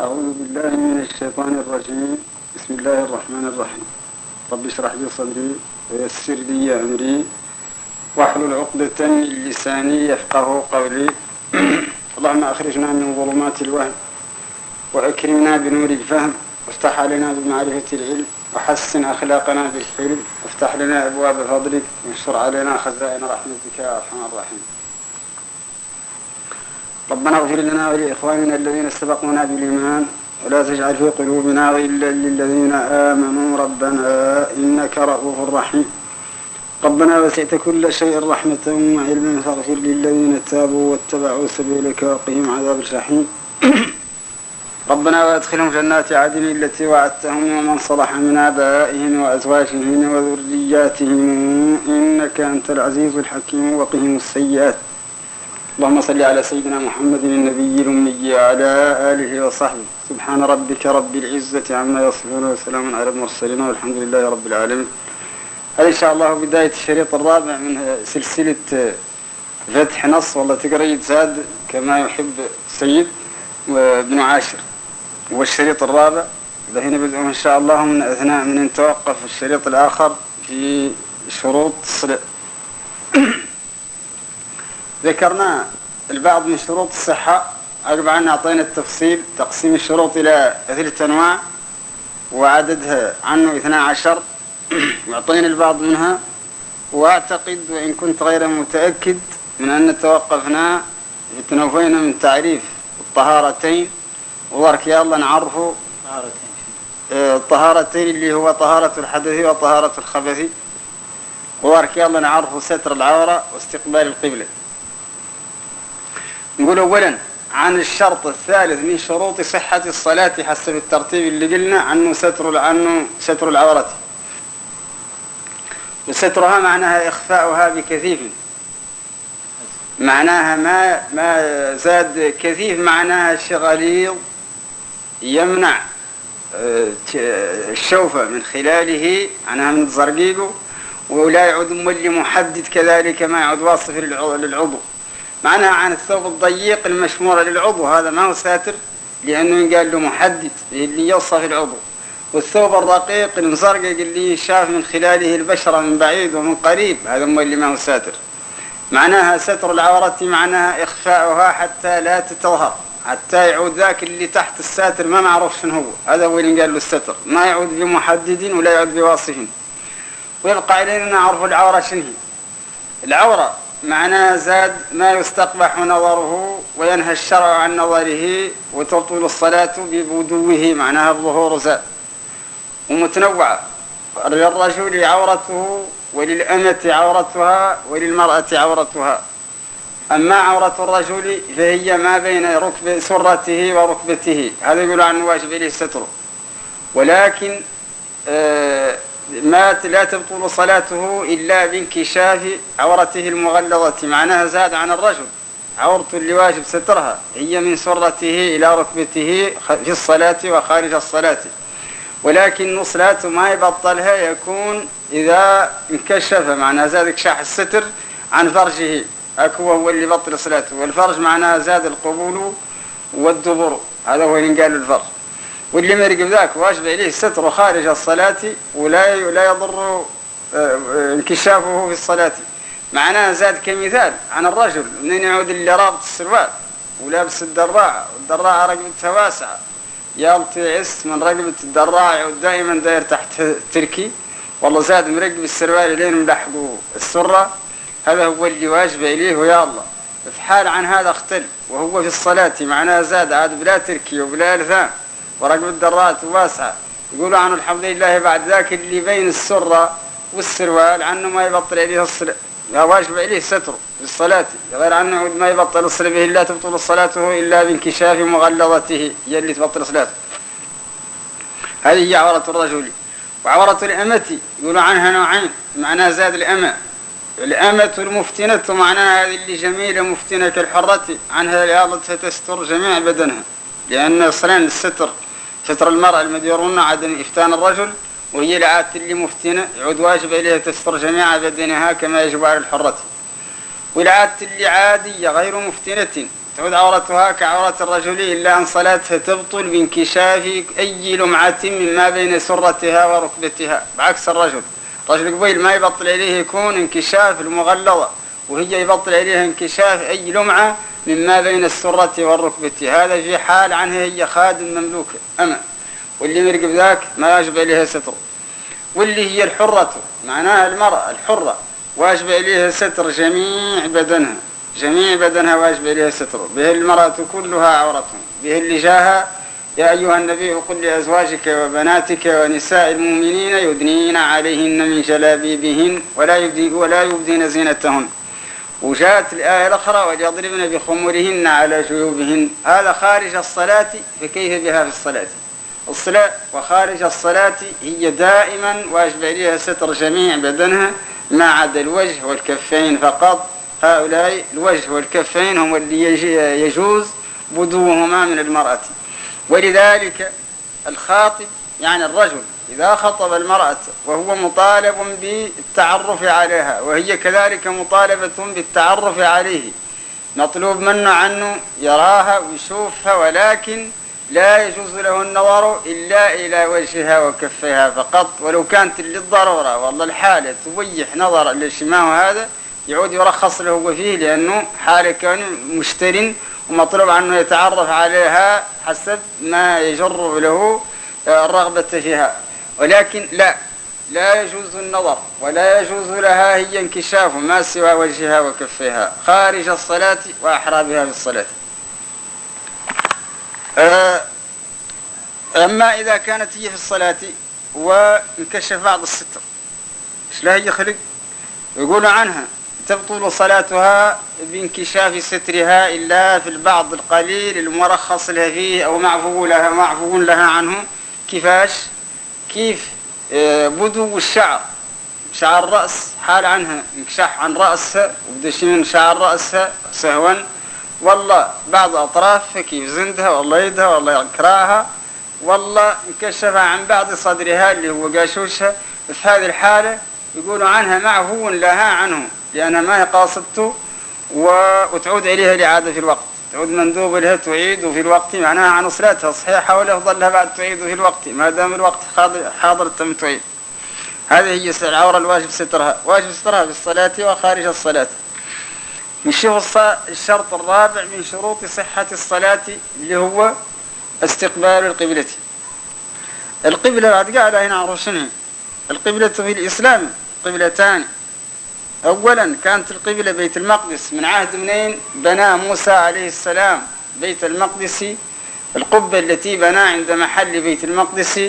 أعوذ بالله من الشيطان الرجيم. بسم الله الرحمن الرحيم. رب اشرح لي صدري ويسر لي أمري. واحلل عقدة من لساني يفقه قولي. اللهم أخرجنا من ظلمات الوهم وأكرمنا بنور الفهم. وافتح علينا بمعرفة العلم. وحسن أخلاقنا بالحلم. وافتح لنا أبواب فضلك. وانشر علينا خزائن رحمتك يا أرحم الراحمين. ربنا اغفر لنا ولإخواننا الذين سبقونا بالإيمان ولا تجعل في قلوبنا غلا للذين آمنوا ربنا إنك رؤوف رحيم. ربنا وسعت كل شيء رحمة وعلما فاغفر للذين تابوا واتبعوا سبيلك وقهم عذاب الجحيم. ربنا وادخلهم جنات عدن التي وعدتهم ومن صلح من آبائهم وأزواجهم وذرياتهم إنك أنت العزيز الحكيم وقهم السيئات. اللهم صل على سيدنا محمد النبي الأمي وعلى آله وصحبه. سبحان ربك رب العزة عما يصفون وسلام على المرسلين والحمد لله رب العالمين. هذا إن شاء الله بداية الشريط الرابع من سلسلة فتح نص والله تقرأ يتزاد كما يحب السيد وابن عاشر. والشريط الرابع. هنا بدء إن شاء الله من أثناء من توقف الشريط الآخر في شروط الصلاة ذكرنا البعض من شروط الصحة. عقب عنا أعطينا التفصيل. تقسيم الشروط إلى ثلاثة أنواع وعددها عنه اثنا عشر. وأعطينا البعض منها. وأعتقد وإن كنت غير متأكد من أن توقفنا تنوفينا من تعريف الطهارتين. وبارك يا الله نعرفه. الطهارتين اللي هو طهارة الحدث وطهارة الخبث. وبارك يا الله نعرفه ستر العورة واستقبال القبلة. نقول أولا عن الشرط الثالث من شروط صحة الصلاة حسب الترتيب اللي قلنا عنه ستر عنه ستر العورة. وسترها معناها إخفاؤها بكثيف. معناها ما ما زاد كثيف معناها شغليظ يمنع آه، الشوفة من خلاله معناها من زرقيقه ولا يعود مولي محدد كذلك ما يعود واصف للعضو. معناها عن الثوب الضيق المشمور للعضو. هذا ما هو ساتر؟ لأنه ينقال له محدد اللي يوصف العضو. والثوب الرقيق المزرقق اللي شاف من خلاله البشرة من بعيد ومن قريب هذا هو اللي ما هو ساتر. معناها ستر العورة معناها إخفاؤها حتى لا تتظهر حتى يعود ذاك اللي تحت الساتر ما معروف شنو هو. هذا هو اللي قال له الستر. ما يعود بمحدد ولا يعود بواصف. ويبقى علينا نعرف العورة شنو هي. العورة معناه زاد ما يستقبح نظره وينهى الشرع عن نظره وتبطل الصلاة ببدوه معناها الظهور زاد. ومتنوعة للرجل عورته وللأمة عورتها وللمرأة عورتها. أما عورة الرجل فهي ما بين ركب سرته وركبته. هذا يقول عنه واجب إليه ستره ولكن آه ما لا تبطل صلاته إلا بانكشاف عورته المغلظة. معناها زاد عن الرجل. عورته اللي واجب سترها. هي من سرته إلى ركبته في الصلاة وخارج الصلاة. ولكن صلاته ما يبطلها يكون إذا انكشف. معناها زاد كشاح الستر عن فرجه. أكو هو اللي بطل صلاته. والفرج معناها زاد القبول والدبر. هذا هو اللي قال الفرج. واللي ما يرقب ذاك واجب عليه الستر خارج الصلاة ولا لا يضر آه، انكشافه في الصلاة. معناه زاد كمثال عن الرجل منين يعود اللي رابط السروال؟ ولابس الدراعة والدراعة رقبتها واسعة يالطي عس من رقبة الدراعة يعود دائما داير تحت تركي. والله زاد مرقب السروال لين ملحقه السرة. هذا هو اللي واجب إليه ويا الله. في حال عن هذا اختل وهو في الصلاة. معناه زاد عاد بلا تركي وبلا الفام ورقم الدرات واسعة يقولوا عنه الحمد لله بعد ذاك اللي بين السرة والسروال عنه ما يبطل عليه الصلاة لا واجب عليه ستره في الصلاة غير عنه ما يبطل الصلاة به لا تبطل صلاته إلا بانكشاف مغلظته هي اللي تبطل صلاته. هذه هي عورة الرجل. وعورة الأمة يقولوا عنها نوعين معناها زاد الأمة. الأمة المفتنة معناها هذه اللي جميلة مفتنة كالحرة عنها لأضتها تستر جميع بدنها لأن الصلاة للستر ستر المرأة المديرون عدم إفتان الرجل وهي العادة اللي مفتنة يعود واجب عليها تستر جميع بدنها كما يجب على الحرة. والعادة اللي عادية غير مفتنة تعود عورتها كعورة الرجل إلا أن صلاتها تبطل بانكشاف أي لمعة مما بين سرتها وركبتها بعكس الرجل. رجل قبيل ما يبطل إليه يكون انكشاف المغلظة. وهي يبطل إليها انكشاف أي لمعة مما بين السرة والركبة. هذا في حال عنها هي خادم مملوك أما واللي مرقب ذاك ما يجب إليها ستر. واللي هي الحرة معناها المرأة الحرة واجب إليها ستر جميع بدنها. جميع بدنها واجب إليها ستر. به المرأة كلها عورة. به اللي جاها يا أيها النبي قل لأزواجك وبناتك ونساء المؤمنين يدنين عليهن من جلابيبهن ولا يبدين, ولا يبدين زينتهن. وجاءت الآية الأخرى وليضربن بخمرهن على جيوبهن. هذا خارج الصلاة فكيف بها في الصلاة؟ الصلاة وخارج الصلاة هي دائما واجب عليها ستر جميع بدنها ما عدا الوجه والكفين فقط. هؤلاء الوجه والكفين هم اللي يجوز بدوهما من المرأة. ولذلك الخاطب يعني الرجل إذا خطب المرأة وهو مطالب بالتعرف عليها وهي كذلك مطالبة بالتعرف عليه. مطلوب منه عنه يراها ويشوفها ولكن لا يجوز له النظر إلا إلى وجهها وكفيها فقط. ولو كانت للضرورة والله الحالة تبيح نظر للشماه هذا يعود يرخص له فيه لأنه حالة كان مشتر ومطلوب عنه يتعرف عليها حسب ما يجر له الرغبة فيها. ولكن لا لا يجوز النظر ولا يجوز لها هي انكشاف ما سوى وجهها وكفيها خارج الصلاة وأحرى بها في الصلاة آه، أما إذا كانت هي في الصلاة وانكشف بعض الستر إيش لا هي خلق يقول عنها تبطل صلاتها بانكشاف سترها إلا في البعض القليل المرخص لها فيه أو معفو لها معفو لها عنه. كيفاش؟ كيف آه، بدو الشعر شعر الرأس حال عنها انكشاف عن رأسها وبدش من شعر رأسها سهوا. والله بعض أطرافها كيف زندها والله يدها والله كراها والله انكشف عن بعض صدرها اللي هو قاشوشها. في هذه الحالة يقولوا عنها معفو لها عنه لأنها ما هي قاصدته وتعود إليها الإعادة في الوقت. تعود مندوب لها تعيد في الوقت معناها عن صلاتها صحيحة ولا يفضل لها بعد تعيد في الوقت ما دام الوقت حاضر تم تعيد. هذه هي العورة الواجب سترها. واجب سترها في الصلاة وخارج الصلاة. نشوف الشرط الرابع من شروط صحة الصلاة اللي هو استقبال القبلة. القبلة بعد قاعدة هنا عرف شنو القبلة في الإسلام قبلتان. أولا كانت القبلة بيت المقدس. من عهد منين؟ بنى موسى عليه السلام بيت المقدس. القبة التي بنى عند محل بيت المقدس.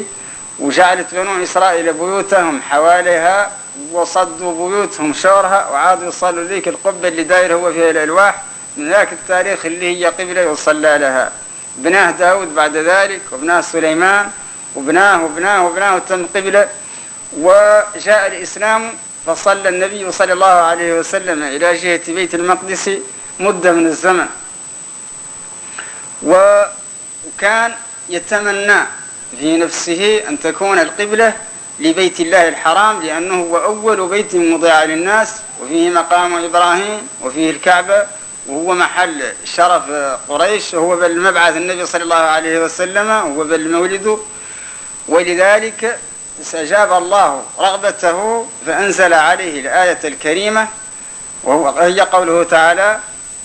وجعلت بنو إسرائيل بيوتهم حواليها وصدوا بيوتهم شورها وعادوا يصلوا ذيك القبة اللي داير هو فيها الألواح. من ذاك التاريخ اللي هي قبلة يصلى لها. بناه داود بعد ذلك وبناه سليمان وبناه وبناه وبناه وتم قبلة. وجاء الإسلام فصلى النبي صلى الله عليه وسلم إلى جهة بيت المقدس مدة من الزمن. وكان يتمنى في نفسه أن تكون القبلة لبيت الله الحرام لأنه هو أول بيت مضيع للناس وفيه مقام إبراهيم وفيه الكعبة وهو محل شرف قريش وهو بل مبعث النبي صلى الله عليه وسلم وهو بل مولده. ولذلك استجاب الله رغبته فأنزل عليه الآية الكريمة وهي قوله تعالى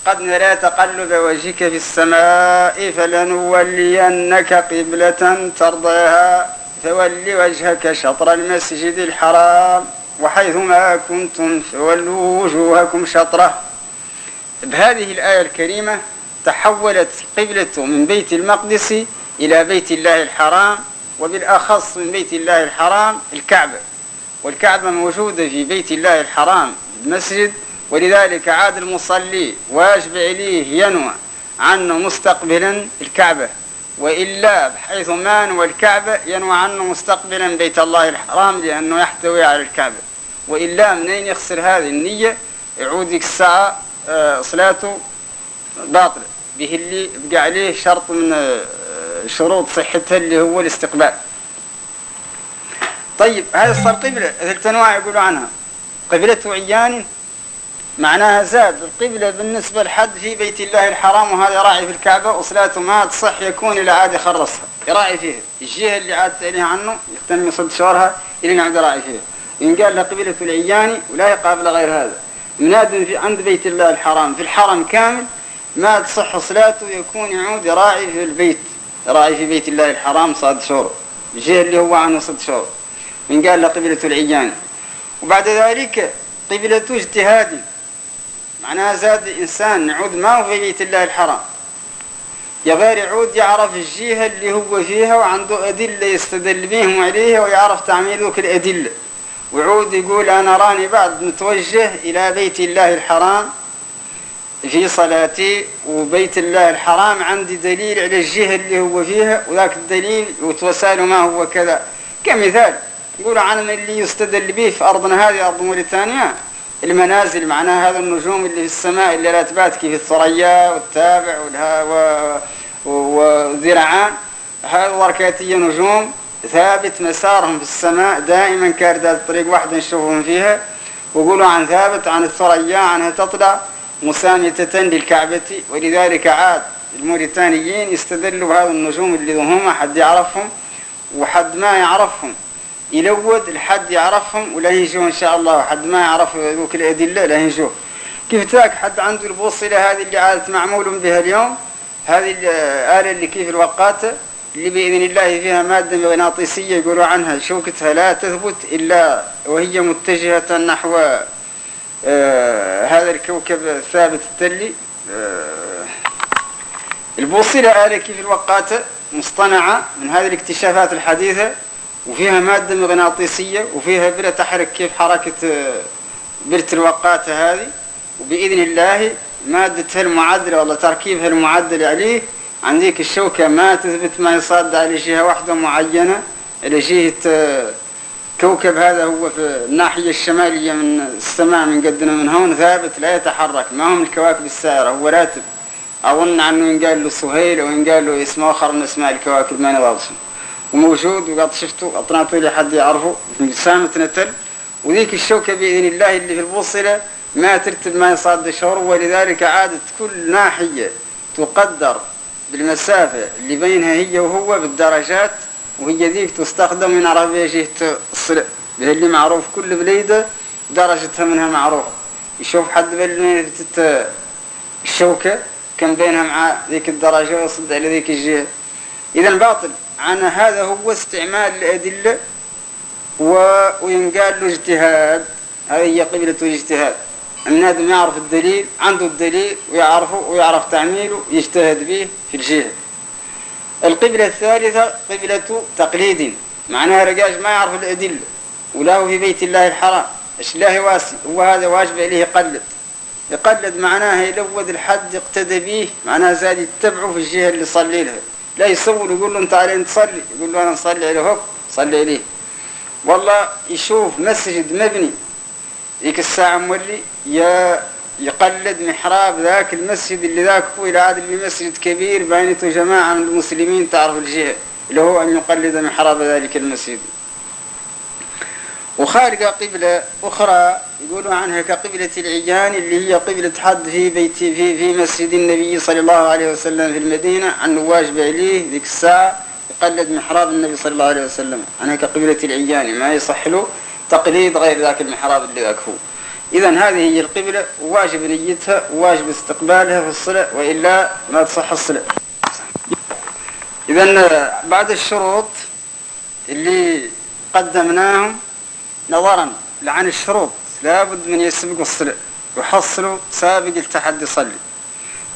قد نرى تقلب وجهك في السماء فلنولينك قبلة ترضيها فول وجهك شطر المسجد الحرام وحيثما كنتم فولوا وجوهكم شطره. بهذه الآية الكريمة تحولت قبلة من بيت المقدس إلى بيت الله الحرام وبالأخص من بيت الله الحرام الكعبة. والكعبة موجودة في بيت الله الحرام المسجد ولذلك عاد المصلي واجب عليه ينوى عنه مستقبلا الكعبة. وإلا بحيث ما نوى الكعبة ينوى عنه مستقبلا بيت الله الحرام لأنه يحتوي على الكعبة. وإلا منين يخسر هذه النية؟ يعود الساعة آه، صلاته باطلة. به اللي بقى عليه شرط من آه، شروط صحتها اللي هو الاستقبال. طيب هذا صار قبلة. ثلاث أنواع يقولوا عنها. قبلة عيان معناها زاد. القبلة بالنسبة لحد في بيت الله الحرام وهذا راعي في الكعبة وصلاته ما تصح يكون إلى عاد يخرصها يراعي فيها. الجهة اللي عاد إليها عنه يهتم يصد شورها إلى نعود راعي فيها. إن قال له قبلة العياني ولا يقابل غير هذا. مناد في عند بيت الله الحرام. في الحرم كامل ما تصح صلاته يكون يعود يراعي في البيت. يراعي في بيت الله الحرام صاد شور. الجهة اللي هو عنه صد شور. من قال له قبلة العياني وبعد ذلك قبلة اجتهاد. معناها زاد إنسان نعود ما هو في بيت الله الحرام. يغير يعود يعرف الجهة اللي هو فيها وعنده أدلة يستدل بهم عليها ويعرف تعميل ذوك الأدلة وعود يقول أنا راني بعد متوجه إلى بيت الله الحرام في صلاتي وبيت الله الحرام عندي دليل على الجهة اللي هو فيها وذاك الدليل وتوساله ما هو كذا. كمثال يقول عن اللي يستدل به في أرضنا هذه أرض موريتانيا. المنازل معناها هذا النجوم اللي في السماء اللي لا تبات كيف الثريا والتابع وذرعان هذه وركاتية نجوم ثابت مسارهم في السماء دائما كاردات طريق واحدة نشوفهم فيها. ويقولوا عن ثابت عن الثريا عنها تطلع. مسامتة للكعبة ولذلك عاد الموريتانيين يستدلوا بهذه النجوم اللي هم حد يعرفهم وحد ما يعرفهم. يلود لحد يعرفهم ولا ينجوه إن شاء الله. حد ما يعرف ذوك الأدلة لا ينجوه كيف تاك حد عنده البوصلة هذه اللي عادت معمول بها اليوم؟ هذه الآلة اللي كيف الوقات؟ اللي بإذن الله فيها مادة مغناطيسية يقولوا عنها شوكتها لا تثبت إلا وهي متجهة نحو هذا الكوكب الثابت التلي. آه البوصلة آلة كيف الوقات مصطنعة من هذه الاكتشافات الحديثة وفيها مادة مغناطيسية وفيها برة تحرك كيف حركة آه، برة الوقاتة هذه. وبإذن الله مادتها المعدلة ولا تركيبها المعدل عليه عندك الشوكة ما تثبت ما يصاد على جهة واحدة معينة إلى جهة آه، كوكب هذا هو في الناحية الشمالية من السماء من قدنا من هون ثابت لا يتحرك ما هم الكواكب السائرة. هو راتب أظن عنه ينقال له سهيل وينقال له اسم آخر من أسماء الكواكب ما نضابسهم وموجود وقد شفته أطنعته لي حد يعرفه سامة نتل وذيك الشوكة بإذن الله اللي في البوصلة ما ترتب ما يصاد الشهر ولذلك عادت كل ناحية تقدر بالمسافة اللي بينها هي وهو بالدرجات وهي ذيك تستخدم من عربية جهة الصلة اللي معروف كل بليدة درجتها منها معروفة يشوف حد بالميتة الشوكة كم بينها مع ذيك الدرجة ويصد على ذيك الجهة. إذا باطل عن هذا هو استعمال الأدلة وينقال له اجتهاد. هذه هي قبلة الاجتهاد. ما يعرف الدليل عنده الدليل ويعرفه ويعرف تعميله يجتهد به في الجهة. القبلة الثالثة قبلة تقليد. معناها رجاج ما يعرف الأدلة. وله في بيت الله الحرام. إيش الله واسي هو هذا واجب عليه يقلد. يقلد معناها يلوذ الحد يقتدى به. معناها زاد يتبعه في الجهة اللي صلي لها. لا يصور يقول له انت علي تصلي يقول له أنا نصلي عليه هوك. صلي عليه. والله يشوف مسجد مبني. ذيك الساعة مولي يا يقلد محراب ذاك المسجد اللي ذاك هو إلى عاد اللي مسجد كبير بينته جماعة من المسلمين تعرف الجهة اللي هو أن يقلد محراب ذلك المسجد. وخارج قبلة أخرى يقولوا عنها كقبلة العيان اللي هي قبلة حد في بيت في في مسجد النبي صلى الله عليه وسلم في المدينة عن واجب عليه ذيك الساعة يقلد محراب النبي صلى الله عليه وسلم. عنها كقبلة العيان ما يصح له تقليد غير ذاك المحراب اللي ذاك هو. إذا هذه هي القبلة واجب نيتها وواجب استقبالها في الصلاة وإلا ما تصح الصلاة إذا بعد الشروط اللي قدمناهم نظرا لعن الشروط لابد من يسبق الصلاة يحصل سابق التحدي يصلي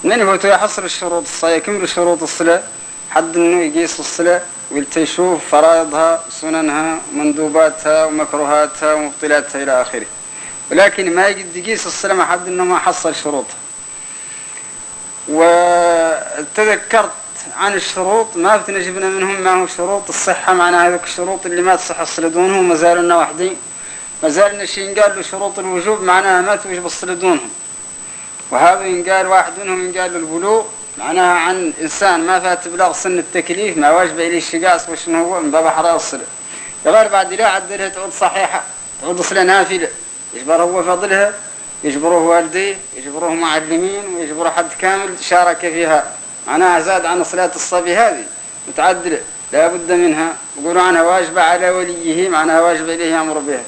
من هو يحصل الشروط الصلاة يكمل شروط الصلاة حد إنه يقيس الصلاة ويشوف فرائضها سننها مندوباتها ومكروهاتها ومبطلاتها إلى آخره. ولكن ما يقد يقيس الصلاة ما حد إنه ما حصل شروطها وتذكرت عن الشروط ما بتنجبنا منهم ما هو شروط. الصحة معنا هذوك الشروط اللي ما تصح الصلاة دونهم ما زالنا وحدين ما شيء قال له شروط الوجوب معناها ما توجب الصلاة دونهم وهذا ينقال واحد منهم ينقال البلوغ معناها عن إنسان ما فات بلغ سن التكليف ما واجب إليه الشقاص وشنو هو من باب حرار الصلاة. غير بعد لا عدلها تعود صحيحة تعود صلاة نافلة. يجبر هو فضلها يجبروه والديه يجبروه معلمين ويجبروه حد كامل شارك فيها. معناها زاد عن صلاة الصبي هذه. متعدلة. لا بد منها. يقولوا عنها واجبة على وليه. معناها واجب إليه يأمر بها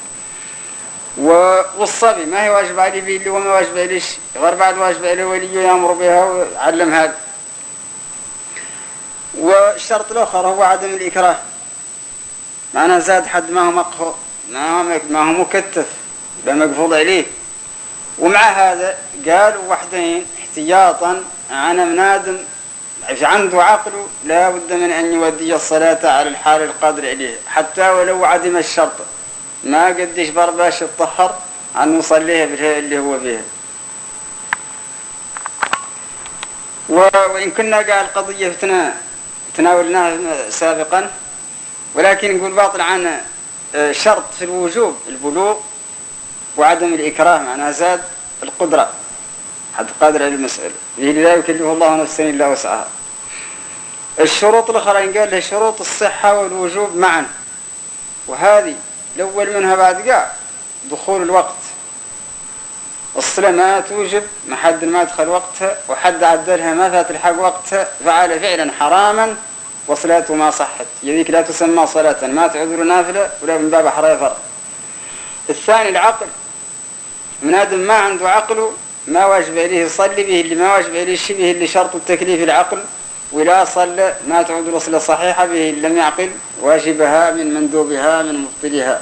والصبي. ما هي واجب عليه به اللي هو ما واجب عليه غير بعد واجب عليه وليه يأمر بها ويعلم هذا والشرط الآخر هو عدم الإكراه. معناه زاد حد ما هو مقهور ما هو ما هو مكتف. لا مقفوض عليه. ومع هذا قالوا وحدين احتياطا أنا منادم عنده عقل لا بد من أن يودي الصلاة على الحال القادر عليه. حتى ولو عدم الشرط ما قديش برباش يتطهر عن يصليها بالهيئة اللي هو فيها وإن كنا قال قضية تناولناها سابقا ولكن نقول باطل عن آه، شرط في الوجوب البلوغ. وعدم الإكراه معناها زاد القدرة. حد قادر على المسألة. لا يكلف الله نفسا إلا وسعها. الشروط الأخرى قال له شروط الصحة والوجوب معا. وهذه الأول منها بعد قاع دخول الوقت. الصلاة ما توجب ما حد ما دخل وقتها وحد عدلها ما فات الحق وقتها فعل فعلا حراما وصلاته ما صحت. يذيك لا تسمى صلاة ما تعذر نافلة ولا من باب حرايا فرق الثاني العقل. من آدم ما عنده عقله ما واجب عليه يصلي به اللي ما واجب عليه شبه اللي شرط التكليف العقل. ولا صلى ما تعود الوصلة صحيحة به لم يعقل واجبها من مندوبها من مبطلها.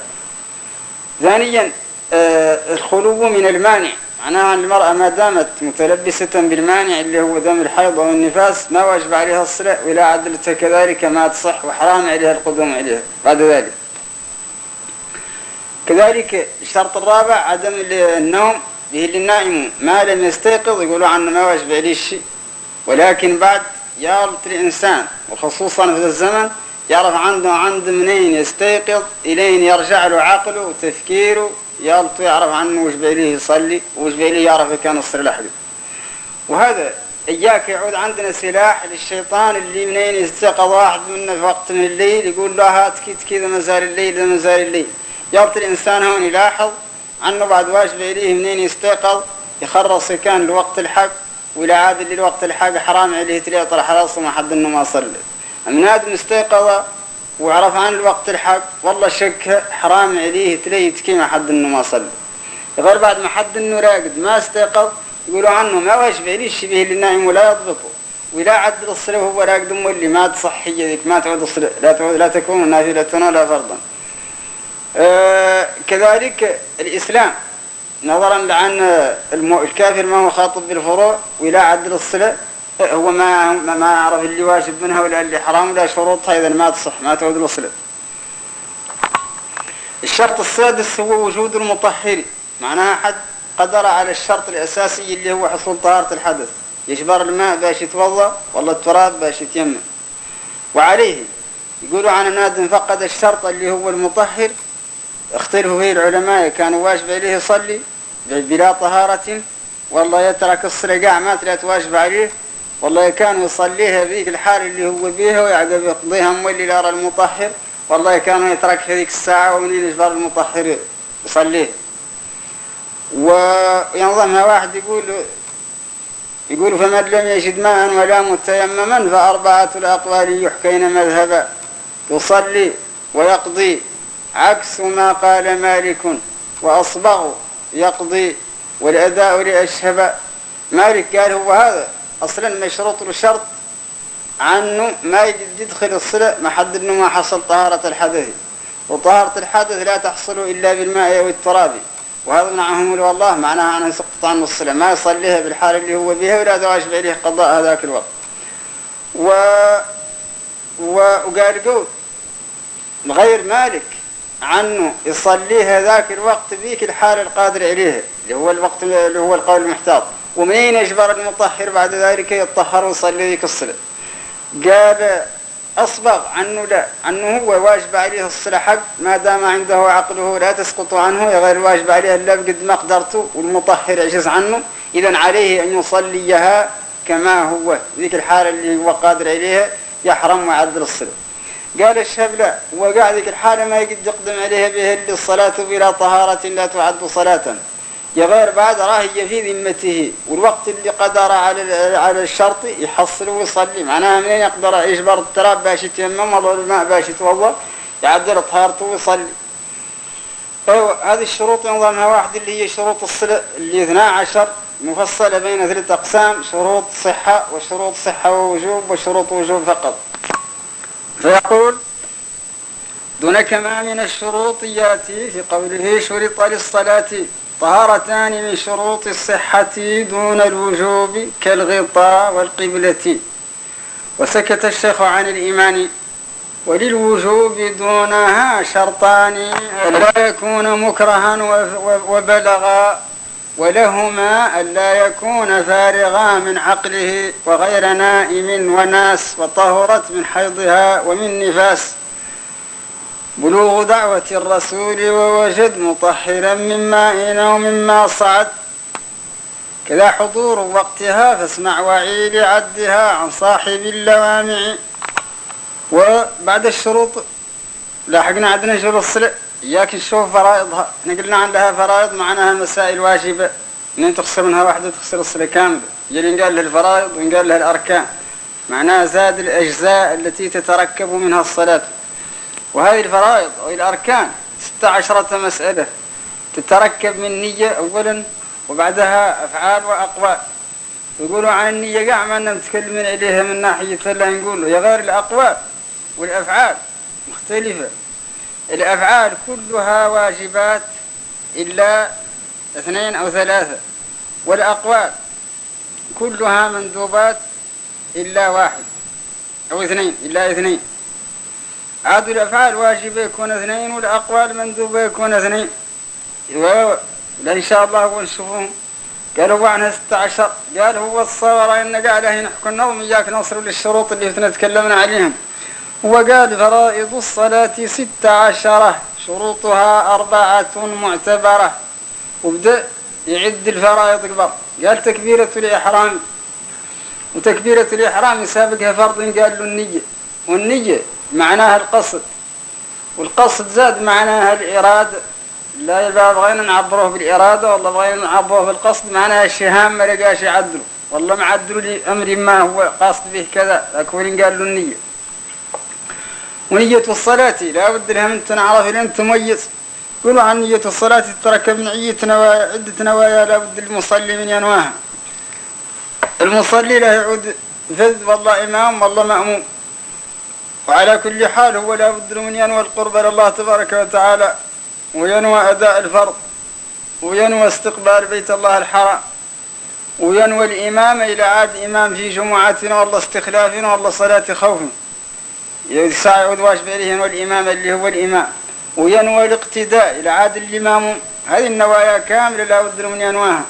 ثانيا آه الخلو من المانع. معناها المرأة ما دامت متلبسة بالمانع اللي هو دم الحيض أو النفاس ما واجب عليها الصلاة ولا عدلتها كذلك ما تصح وحرام عليها القدوم عليها. بعد ذلك كذلك الشرط الرابع عدم النوم به النائم ما لم يستيقظ يقولوا عنه ما واجب عليه الشيء ولكن بعد يالط الإنسان وخصوصا في الزمن يعرف عنده عند منين يستيقظ إلين يرجع له عقله وتفكيره يالط يعرف عنه وش بيليه يصلي وش بيليه يعرف كان الصلاة لحده. وهذا إياك يعود عندنا سلاح للشيطان اللي منين يستيقظ واحد منا في وقت من الليل يقول له هات كذا مزال الليل مزال الليل. يالط الإنسان هون يلاحظ عنه بعد واجب إليه منين يستيقظ؟ يخرص كان لوقت الحق ولا عاد اللي الوقت الحق حرام عليه تلي طلع خلاص وما حد إنه ما صلى من آدم استيقظ وعرف عن الوقت الحق والله شك حرام عليه تلي يتكي ما حد إنه ما صلى غير بعد ما حد إنه راقد ما استيقظ يقولوا عنه ما واجب عليه الشبه اللي نايم ولا يضبطه. ولا عدل الصلاة وهو راقد مولي ما تصحي ذيك ما تعود الصلاة لا تعود لا تكون نافلة ولا فرضا. كذلك الإسلام. نظرا لأن الكافر ما هو خاطب بالفروع ولا عدل الصلة هو ما ما يعرف اللي واجب منها ولا اللي حرام ولا شروطها إذا ما تصح ما تعود الصلة الشرط السادس هو وجود المطهر معناها حد قدر على الشرط الأساسي اللي هو حصول طهارة الحدث. يجبر الماء باش يتوضأ والله التراب باش يتيمم. وعليه يقولوا عن نادم فقد الشرط اللي هو المطهر اختلفوا فيه العلماء كانوا واجب عليه يصلي بلا طهارة. والله يترك الصلاة قاع ما لا تواجب عليه. والله كانوا يصليها ذيك الحال اللي هو بيها ويعقب يقضيها مولي لارى المطهر. والله كانوا يترك في ذيك الساعة ومنين يجبر المطهر يصليه. وينظمها واحد يقول يقول فمن لم يجد ماء ولا متيمما فأربعة الأقوال يحكين مذهبا. يصلي ويقضي عكس ما قال مالك وأصبغ يقضي والأداء لأشهب. مالك قال هو هذا أصلا مشروط الشرط عنه ما يدخل الصلة ما حد إنه ما حصل طهارة الحدث. وطهارة الحدث لا تحصل إلا بالماء والتراب وهذا منعهم والله معناها أنه يسقط عنه الصلة. ما يصليها بالحال اللي هو بها ولا تواجب عليه قضاء هذاك الوقت. و... و... وقال قول غير مالك عنه يصليها ذاك الوقت ذيك الحال القادر عليها اللي هو الوقت اللي هو القول المحتاط. ومنين يجبر المطهر بعد ذلك يطهر ويصلي ذيك الصلاة؟ قال أصبغ عنه لا عنه هو واجب عليه الصلاة حق ما دام عنده عقله لا تسقط عنه غير واجب عليه إلا بقد ما قدرته والمطهر يعجز عنه. إذا عليه أن يصليها كما هو ذيك الحالة اللي هو قادر عليها يحرم ويعدل الصلاة. قال لا وقع ذيك الحالة ما يقد يقدم عليها به الصلاة بلا طهارة لا تعد صلاة. يا غير بعد راه في ذمته والوقت اللي قدر على على الشرط يحصل ويصلي. معناها منين يقدر يجبر التراب باش يتيمم ولا الماء باش يتوضأ يعدل طهارته ويصلي. أيوه هذه الشروط نظامها واحد اللي هي شروط الصلة اللي 12 مفصلة بين ثلاثة أقسام شروط صحة وشروط صحة ووجوب وشروط وجوب فقط. فيقول دون كما من الشروط ياتي في قوله شرط للصلاة طهارتان من شروط الصحة دون الوجوب كالغطاء والقبلة. وسكت الشيخ عن الإيمان وللوجوب دونها شرطان لا يكون مكرها وبلغا. ولهما ألا يكون فارغا من عقله وغير نائم وناس وطهرت من حيضها ومن نفاس. بلوغ دعوة الرسول ووجد مطهرا من ماء أو مما صعد. كذا حضور وقتها فاسمع وعي لعدها عن صاحب اللوامع. وبعد الشروط لاحقنا عندنا شروط الصلة. إياك نشوف فرائضها إحنا قلنا عن لها فرائض معناها مسائل واجبة. ان تخسر منها واحدة تخسر الصلة كاملة يلي قال لها الفرائض وقال لها الأركان. معناها زاد الأجزاء التي تتركب منها الصلاة. وهذه الفرائض أو الأركان ستة عشرة مسألة. تتركب من نية أولا وبعدها أفعال وأقوال. يقولوا عن النية قاع ما نتكلم عليها من ناحية لا نقول يا غير الأقوال والأفعال مختلفة. الأفعال كلها واجبات إلا اثنين أو ثلاثة والأقوال كلها مندوبات إلا واحد أو اثنين إلا اثنين. عاد الأفعال واجبة يكون اثنين والأقوال مندوبة يكون اثنين. لا إن شاء الله ونشوفهم قالوا عنها 16 قال هو الصور إن قال هنا نحكي النظم إياك نصر للشروط اللي تكلمنا عليهم. وقال فرائض الصلاة ست عشرة شروطها أربعة معتبرة. وبدأ يعد الفرائض قبل قال تكبيرة الإحرام. وتكبيرة الإحرام يسابقها فرض قال له النية. والنية معناها القصد. والقصد زاد معناها الإرادة. لا يبقى بغينا نعبروه بالإرادة والله بغينا نعبروه بالقصد معناها الشهام ما لقاش يعدلوا والله معدلوا لأمر ما هو قاصد به كذا لكن قال له النية. ونية الصلاة. لا بد لها من تنعرف لأن تميز. يقولوا عن نية الصلاة تتركب من عية نوايا عدة نوايا لا بد المصلي من ينواها. المصلي لا يعود فذ والله إمام والله مأموم. وعلى كل حال هو لا بد من ينوى القرب لله تبارك وتعالى وينوى أداء الفرض وينوى استقبال بيت الله الحرام وينوى الإمام إلى عاد إمام في جمعتنا والله استخلافنا والله صلاة خوف يساعد عليه والإمام اللي هو الإمام. وينوى الاقتداء إلى عاد الإمام. هذه النوايا كاملة لا بد من ينواها.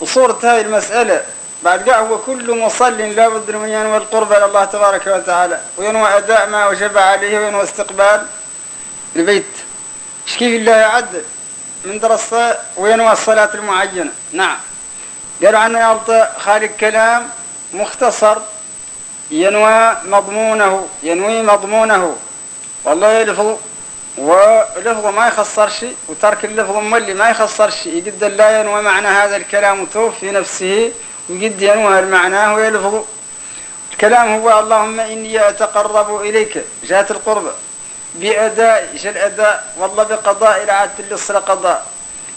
وصورة هذه المسألة بعد قاع هو كل مصل لا بد من ينوى القرب إلى الله تبارك وتعالى. وينوى أداء ما وجب عليه وينوى استقبال البيت. كيف الله يعدل من درس وينوى الصلاة المعينة. نعم. قالوا عنه يعطى خالق كلام مختصر. ينوى مضمونه ينوي مضمونه. والله يلفظ ولفظه ما يخسر شيء وترك اللفظ مولي ما يخسر شيء يقد لا ينوى معنى هذا الكلام في نفسه وقد ينوى المعنى ويلفظ الكلام هو اللهم إني أتقرب إليك جات القربة بأداء إيش الأداء. والله بقضاء العادة للصلاة قضاء.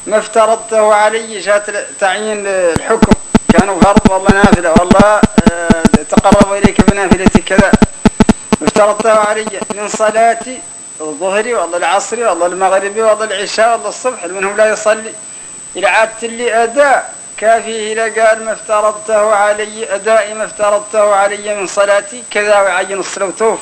ما افترضته علي جات تعيين الحكم. كانوا فرض والله نافلة. والله آه، تقرب إليك بنافلة كذا. افترضته علي من صلاتي الظهري والله العصري والله المغربي والله العشاء والله الصبح منهم لا يصلي. إلى عادت لي أداء كافيه إلى قال ما افترضته علي أدائي ما افترضته علي من صلاتي كذا ويعين الصلاة وتوف.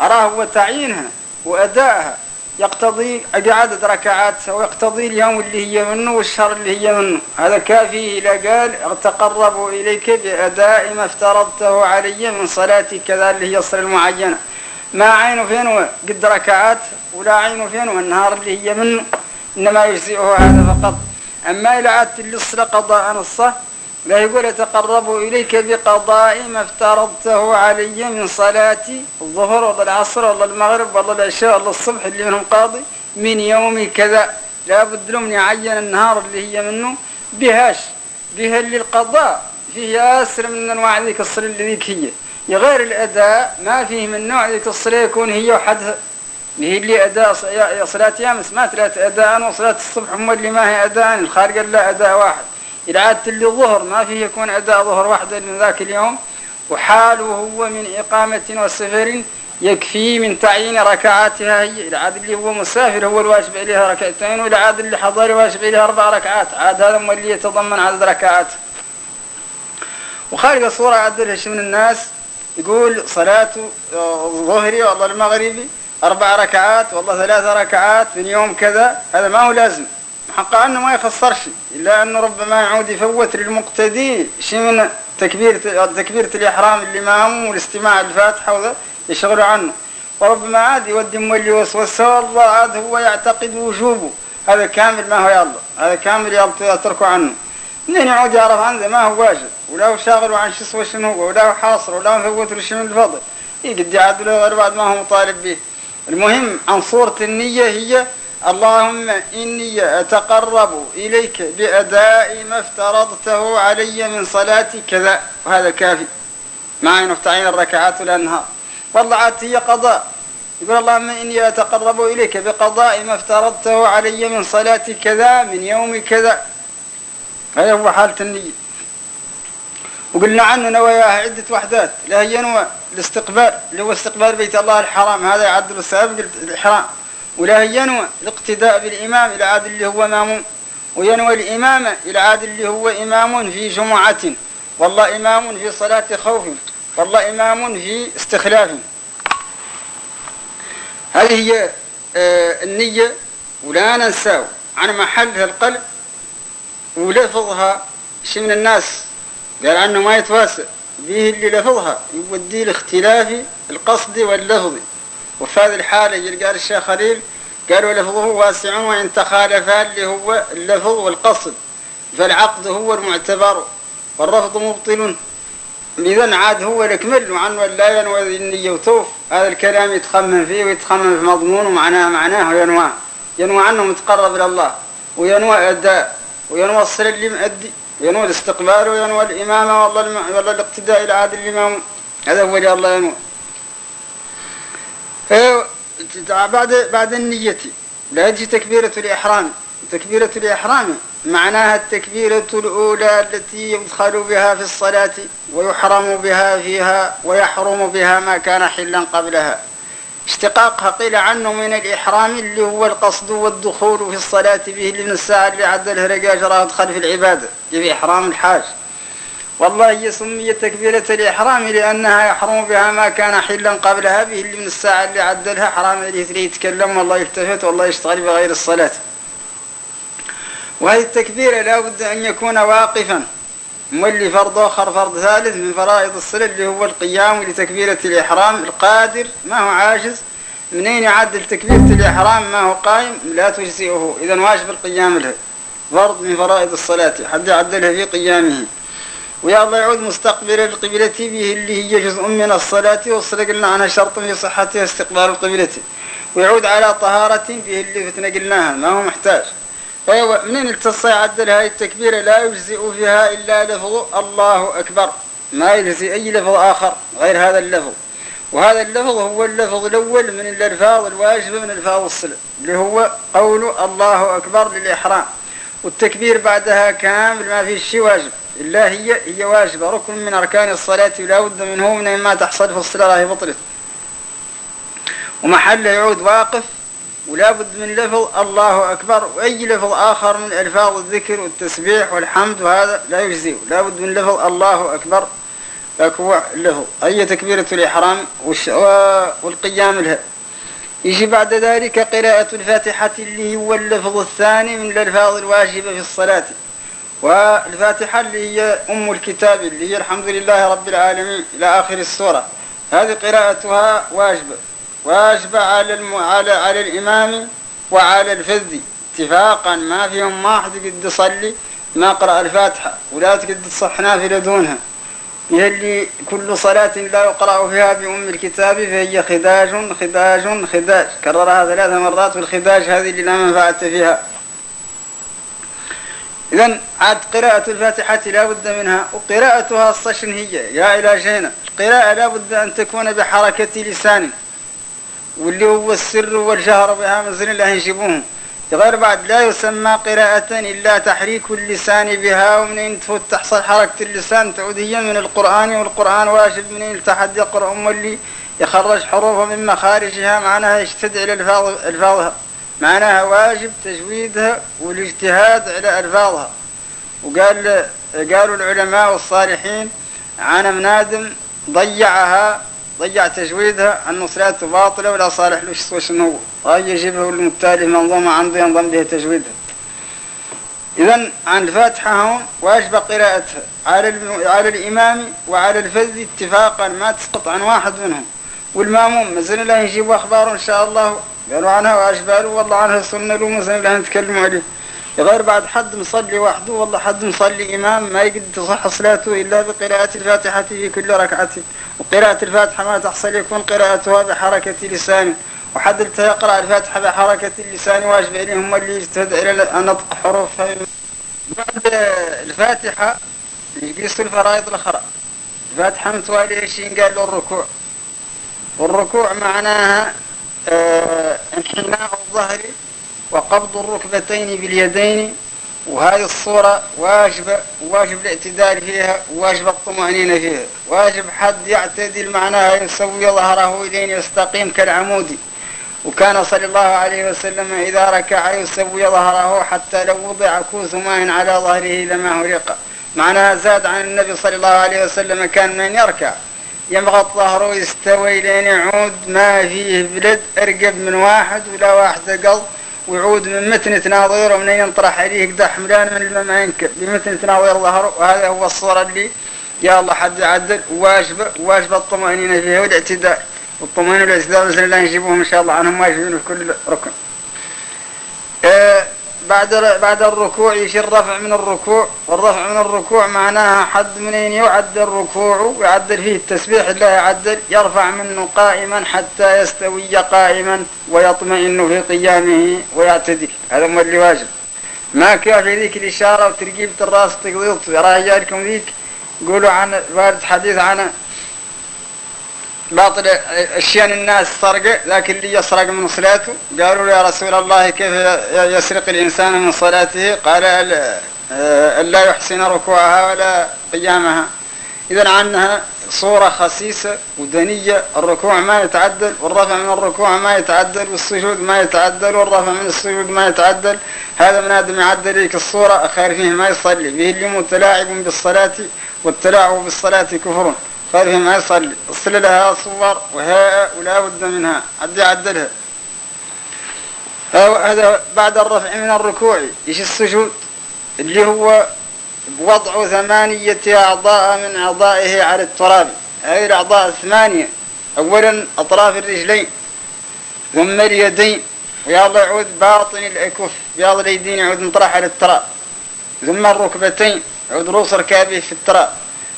أراه هو تعيينها وأدائها. يقتضي عدد ركعات ويقتضي اليوم اللي هي منه والشهر اللي هي منه. هذا كافيه إلى قال اتقربوا إليك بأداء ما افترضته علي من صلاتي. كذا اللي هي الصلاة المعينة. ما عينه فين قد ركعات ولا عينه فين النهار اللي هي منه. إنما يجزئه هذا فقط. أما إلى عادت الصلاة قضاء نصه لا يقول يتقرب إليك بقضاء ما افترضته علي من صلاتي الظهر ولا العصر ولا المغرب ولا العشاء ولا الصبح اللي منهم قاضي من يوم كذا. لا بد لهم يعين النهار اللي هي منه بهاش بها للقضاء. فيه أسر من أنواع ذيك الصلاة ذيك هي. غير الأداء ما فيه من نوع ذيك الصلاة يكون هي وحدها. هي اللي أداء صلاة يامس ما ثلاثة أداء وصلاة الصبح هم اللي ما هي أداء الخارج لا أداء واحد. إذا عادت اللي ظهر ما فيه يكون أداء ظهر واحدة من ذاك اليوم. وحاله هو من إقامة وسفر يكفي من تعيين ركعاتها. هي إذا عاد اللي هو مسافر هو الواجب عليها ركعتين وإذا عاد اللي حضر واجب عليها أربع ركعات. عاد هذا اللي يتضمن عدد ركعات. وخارج الصورة عدلها من الناس يقول صلاة ظهري والله المغربي أربع ركعات والله ثلاث ركعات من يوم كذا. هذا ما هو لازم. حق أنه ما يخسرش إلا أنه ربما يعود يفوت للمقتدي شيء من تكبيرة تكبيرة الإحرام الإمام والاستماع الفاتحة وذا يشغلوا عنه. وربما عاد يودي مولي وسوسه والله عاد هو يعتقد وجوبه. هذا كامل ما هو يلا هذا كامل يتركوا عنه. منين يعود يعرف عنه؟ ما هو واجب. ولا هو شاغل عن شو شنو هو ولا هو حاصر ولا هو مفوت له من الفضل. يقد يعدل غير بعد ما هو مطالب به. المهم عن صورة النية هي اللهم إني أتقرب إليك بأداء ما افترضته علي من صلاتي كذا وهذا كافي. مع أنه تعين الركعات والأنهار. والله هي قضاء. يقول اللهم إني أتقرب إليك بقضاء ما افترضته علي من صلاتي كذا من يوم كذا. هذا هو حالة النية. وقلنا عنه نوايا عدة وحدات. لا هي نوى. الاستقبال اللي هو استقبال بيت الله الحرام. هذا يعدل السبب الإحرام. ولا ينوى الاقتداء بالإمام إلى عاد اللي هو مامون وينوى الإمامة إلى عاد اللي هو إمام في جمعة. والله إمام في صلاة خوف. والله إمام في استخلاف. هذه هي آه النية ولا ننساه عن محلها القلب ولفظها شيء من الناس. قال عنه ما يتواسى به اللي لفظها يودي لاختلاف القصد واللفظ. وفي هذه الحالة قال الشيخ خليل قالوا لفظه واسع وإن تخالفا اللي هو اللفظ والقصد فالعقد هو المعتبر والرفض مبطل. إذا عاد هو الأكمل وعنه لا ينوى النية وتوف هذا الكلام يتخمم فيه ويتخمم في مضمونه ومعناه معناه وينوى. ينوى عنه متقرب إلى الله. وينوى أداء وينوى الصلة اللي مؤدي وينوى الاستقبال وينوى الإمامة والله, والله الاقتداء إلى عاد الإمام. هذا هو اللي الله ينوى. بعد بعد النية. لا يجي تكبيرة الإحرام. تكبيرة الإحرام معناها التكبيرة الأولى التي يدخل بها في الصلاة ويحرم بها فيها ويحرم بها ما كان حلا قبلها. اشتقاقها قيل عنه من الإحرام اللي هو القصد والدخول في الصلاة به الساعة اللي عدلها رجاج راه دخل في العبادة. في إحرام الحاج. والله هي سميت تكبيرة الإحرام لأنها يحرم بها ما كان حلا قبلها به اللي من الساعة اللي عدلها حرام اللي يتكلم والله يلتفت والله يشتغل بغير الصلاة. وهذه التكبيرة لا بد أن يكون واقفا. مولي فرض آخر فرض ثالث من فرائض الصلاة اللي هو القيام لتكبيرة الإحرام القادر ما هو عاجز؟ منين يعدل تكبيرة الإحرام؟ ما هو قائم؟ لا تجزئه. إذا واجب القيام له. فرض من فرائض الصلاة. حد يعدلها في قيامه. ويا الله يعود مستقبل القبلة به اللي هي جزء من الصلاة والصلاة قلنا عنها شرط في صحتها استقبال القبلة. ويعود على طهارة به اللي فتنا قلناها ما هو محتاج. أيوه منين اتصى يعدل هاي التكبيرة لا يجزئ فيها إلا لفظ الله أكبر. ما يجزي أي لفظ آخر غير هذا اللفظ. وهذا اللفظ هو اللفظ الأول من الألفاظ الواجبة من ألفاظ الصلاة اللي هو قول الله أكبر للإحرام. والتكبير بعدها كامل ما فيه شيء واجب. إلا هي هي واجبة. ركن من أركان الصلاة ولا بد منه من ما تحصل في الصلاة راهي بطلت ومحله يعود واقف ولا بد من لفظ الله أكبر. وأي لفظ آخر من ألفاظ الذكر والتسبيح والحمد وهذا لا يجزي. لا بد من لفظ الله أكبر. ذاك هو اللفظ. أي تكبيرة الإحرام والقيام لها. يجي بعد ذلك قراءة الفاتحة اللي هو اللفظ الثاني من الألفاظ الواجبة في الصلاة. والفاتحة اللي هي أم الكتاب اللي هي الحمد لله رب العالمين إلى آخر السورة. هذه قراءتها واجبة. واجبة على الم... على على الإمام وعلى الفذ. اتفاقا ما فيهم ما قد يصلي ما قرأ الفاتحة. ولا تقد تصح نافلة دونها. هي اللي كل صلاة لا يقرأ فيها بأم الكتاب فهي خداج خداج خداج. كررها ثلاث مرات والخداج هذه اللي لا منفعة فيها. إذا عاد قراءة الفاتحة لا بد منها وقراءتها الصشن هي. يا إلى شينا القراءة لا بد أن تكون بحركة لسان واللي هو السر والجهر بها مزن الله ينشبوهم غير بعد لا يسمى قراءة إلا تحريك اللسان بها ومنين تحصل حركة اللسان؟ تعود هي من القرآن والقرآن واجب منين تحد يقرأ أم اللي يخرج حروفه من مخارجها معناها يشتد على ألفاظها. معناها واجب تجويدها والاجتهاد على ألفاظها. وقال قالوا العلماء والصالحين عن منادم ضيعها ضيع تجويدها أنه صلاته باطلة ولا صالح له شنو هاي يجيبه المتالي منظومة عنده ينظم به تجويدها إذا عن الفاتحة هون واجب قراءتها. على على الإمام وعلى الفذ اتفاقا ما تسقط عن واحد منهم. والمأموم مازال الله يجيب أخباره إن شاء الله. قالوا عنها وأشباله والله عنها سنة له مازال الله نتكلم عليه. غير بعد حد مصلي وحده والله حد مصلي إمام ما يقدر تصح صلاته إلا بقراءة الفاتحة في كل ركعة. وقراءة الفاتحة ما تحصل يكون قراءتها بحركة لسانه. وحد يقرأ الفاتحة بحركة اللسان واجب عليهم اللي يجتهد على نطق حروفها بعد الفاتحة يقيس الفرائض الأخرى. الفاتحة متوالية شيء قال له الركوع. والركوع معناها آه انحناء الظهر وقبض الركبتين باليدين وهذه الصورة واجب واجب الاعتدال فيها واجب الطمأنينة فيها. واجب حد يعتدل معناها يسوي ظهره إلين يستقيم كالعمود. وكان صلى الله عليه وسلم إذا ركع يسوي ظهره حتى لو وضع كوس ماء على ظهره لما هرق. معناها زاد عن النبي صلى الله عليه وسلم كان من يركع. يمغط ظهره يستوي لين يعود ما فيه بلد أرقب من واحد ولا واحد قلب. ويعود من متن تناظر ومن ينطرح عليه قد حملان من الماء ما ينكر. بمتن تناظر ظهره وهذا هو الصورة اللي يا الله حد يعدل واجب واجب الطمأنينة فيها والاعتدال والطمأنينة والاعتدال بإذن الله نجيبهم إن شاء الله عنهم واجبين في كل ركن. آه بعد بعد الركوع يشير الرفع من الركوع والرفع من الركوع معناها حد منين يعد الركوع ويعدل فيه التسبيح الله يعدل يرفع منه قائما حتى يستوي قائما ويطمئن في قيامه ويعتدل هذا هو اللي واجب. ما كافي ذيك الإشارة وترقيبة الرأس تقضيط راه جالكم ذيك قولوا عن وارد حديث عن باطل اشيان الناس سرقه لكن اللي يسرق من صلاته. قالوا يا رسول الله كيف يسرق الإنسان من صلاته؟ قال ألا يحسن ركوعها ولا قيامها. اذا عنها صورة خسيسة ودنية. الركوع ما يتعدل والرفع من الركوع ما يتعدل والسجود ما يتعدل والرفع من السجود ما يتعدل. هذا من آدم يعدل لك الصورة. خير فيه ما يصلي به اللي متلاعب بالصلاة والتلاعب بالصلاة كفر. خير ما يصلي اصل لها صور وهاء ولا بد منها. عد يعدلها هذا بعد الرفع من الركوع إيش السجود؟ اللي هو وضع ثمانية أعضاء من أعضائه على التراب. هذه الأعضاء الثمانية. أولا أطراف الرجلين ثم اليدين الله يعود باطن الأكف الله اليدين يعود مطرح على التراب. ثم الركبتين يعود رؤوس ركابه في التراب.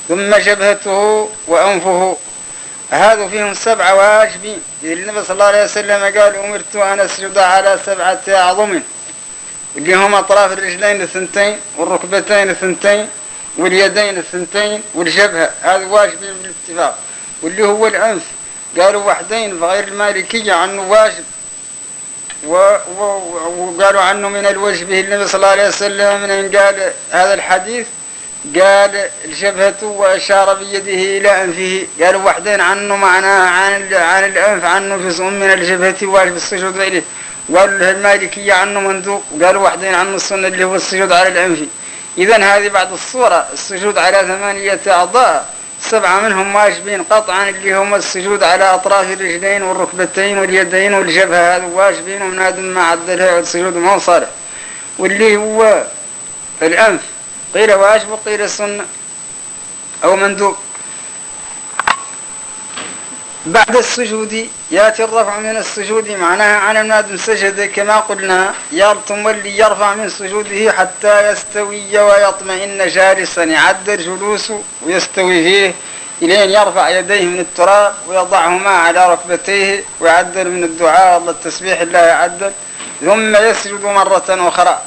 ثم جبهته وأنفه. هذا فيهم سبعة واجبين النبي صلى الله عليه وسلم قال أمرت أن أسجد على سبعة أعظم. اللي هم أطراف الرجلين الثنتين والركبتين الثنتين واليدين الثنتين والجبهة. هذا واجبين بالاتفاق. واللي هو الأنف قالوا وحدين فغير المالكية عنه واجب. وقالوا عنه من الوجب النبي صلى الله عليه وسلم من قال هذا الحديث قال الجبهة وأشار بيده إلى أنفه. قالوا وحدين عنه معناه عن عن الأنف عنه جزء من الجبهة واجب السجود إليه. وقالوا له المالكية عنه مندوب وقالوا وحدين عنه السنة اللي هو السجود على الأنف. إذا هذه بعد الصورة السجود على ثمانية أعضاء. سبعة منهم واجبين قطعا اللي هم السجود على أطراف الرجلين والركبتين واليدين والجبهة. هذا واجبين ومن هذا ما عدلها السجود ما صالح. واللي هو الأنف. قيل واجب وقيل سنة. أو مندوب بعد السجود يأتي الرفع من السجود معناها عن النادم سجد كما قلنا يرتم واللي يرفع من سجوده حتى يستوي ويطمئن جالسا يعدل جلوسه ويستوي فيه. إلين يرفع يديه من التراب ويضعهما على ركبتيه ويعدل من الدعاء الله التسبيح الله يعدل. ثم يسجد مرة أخرى.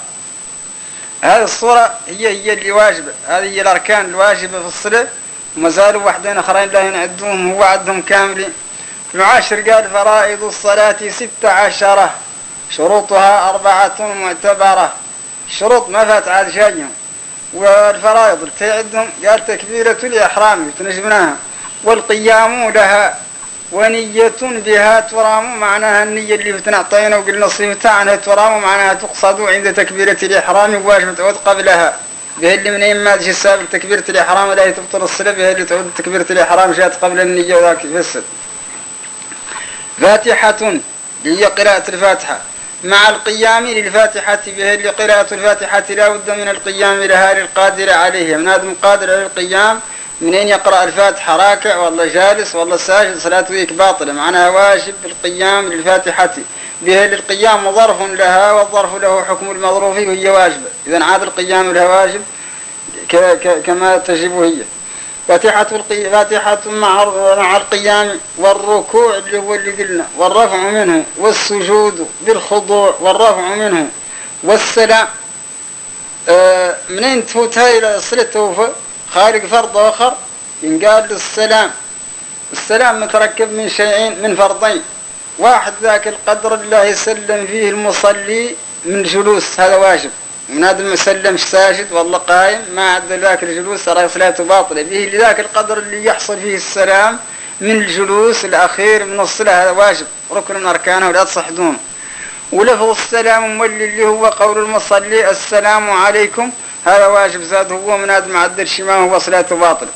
هذه الصورة هي هي اللي واجبة هذه هي الأركان الواجبة في الصلاة. وما زالوا وحدين آخرين لا ينعدوهم هو عدهم كاملين. المعاشر قال فرائض الصلاة ستة عشرة شروطها أربعة معتبرة. شروط ما فات عاد شيء والفرائض اللي عندهم قال تكبيرة الإحرام تنجمناها. والقيام لها ونية بها ترام معناها النية اللي بتنعطينا وقلنا صفتها عنها ترام معناها تقصد عند تكبيرة الإحرام واجب تعود قبلها. به اللي من ما تجي السابق تكبيرة الإحرام لا تبطل الصلاة به اللي تعود تكبيرة الإحرام جاءت قبل النية وذاك فسد فاتحة هي قراءة الفاتحة. مع القيام للفاتحة به اللي قراءة الفاتحة لا بد من القيام لها للقادر عليه من هذا قادر على القيام منين يقرأ الفاتحة؟ راكع والله جالس والله ساجد صلاته باطلة. معناها واجب القيام للفاتحة. به للقيام ظرف لها والظرف له حكم المظروف وهي واجبة. إذا عاد القيام لها واجب كما تجب هي. فاتحة فاتحة مع مع القيام والركوع اللي هو اللي قلنا. والرفع منه والسجود بالخضوع والرفع منه والسلام. آه منين تفوت هاي الصلاة توفى خارج فرض آخر ينقال السلام. السلام متركب من شيئين من فرضين. واحد ذاك القدر الله يسلم فيه المصلي من جلوس هذا واجب. من هذا المسلم ساجد والله قايم ما عدا ذاك الجلوس ترى صلاته باطلة. به لذاك القدر اللي يحصل فيه السلام من الجلوس الأخير من الصلاة هذا واجب. ركن من أركانه ولا تصحدون. ولفظ السلام مولي اللي هو قول المصلي السلام عليكم. هذا واجب زاد هو من هذا معدل شما هو صلاته باطلة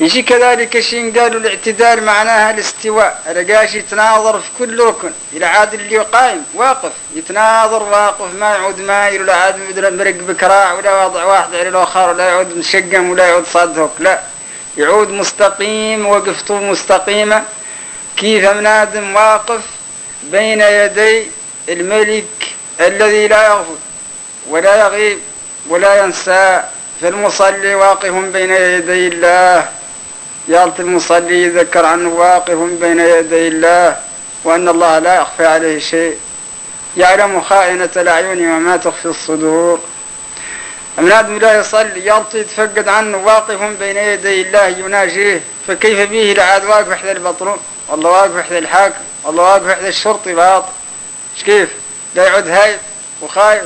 يجي كذلك شيء قالوا الاعتدال معناها الاستواء. رقاش يتناظر في كل ركن إلى عاد اللي قايم واقف. يتناظر واقف ما يعود مايل ولا عاد مرق بكراع ولا وضع واحد على الآخر ولا يعود مشقم ولا يعود صدهك لا يعود مستقيم وقفته مستقيمة. كيف منادم واقف بين يدي الملك الذي لا يغفل ولا يغيب؟ ولا ينسى فالمصلي واقف بين يدي الله. يالت المصلي يذكر عنه واقف بين يدي الله وأن الله لا يخفى عليه شيء. يعلم خائنة الأعين وما تخفي الصدور. من آدم لا يصلي يالت يتفقد عنه واقف بين يدي الله يناجيه. فكيف به لعاد واقف إحدى البطرون والله واقف إحدى الحاكم والله واقف إحدى الشرطي إيش كيف؟ لا يعود هايب وخايف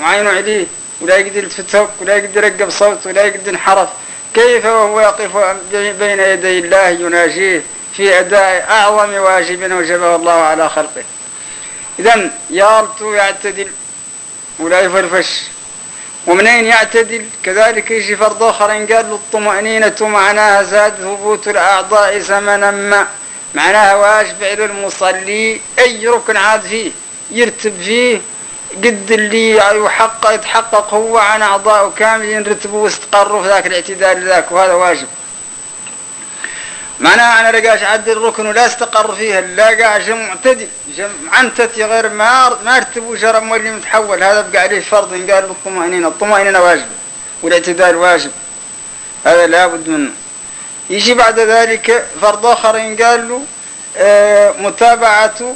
وعينه عليه. ولا يقدر يتفتك ولا يقدر يرقب صوت ولا يقدر ينحرف. كيف وهو يقف بين يدي الله يناجيه في أداء أعظم واجب وجبه الله على خلقه؟ إذا يالتو يعتدل ولا يفرفش. ومنين يعتدل؟ كذلك يجي فرض آخر قال الطمأنينة معناها زاد ثبوت الأعضاء زمنا ما. معناها واجب على المصلي أي ركن عاد فيه يرتب فيه قد اللي يحقق يتحقق هو عن أعضاء كامل ينرتبوا واستقروا في ذاك الاعتدال ذاك وهذا واجب. معناها أنا رقاش عد الركن ولا أستقر فيها لا قاعش معتدل عنتتي غير ما ما ارتبوا جرى مولي متحول. هذا بقى عليه فرض قال الطمأنينة. الطمأنينة واجب والاعتدال واجب. هذا لابد منه. يجي بعد ذلك فرض آخر قال له آه متابعة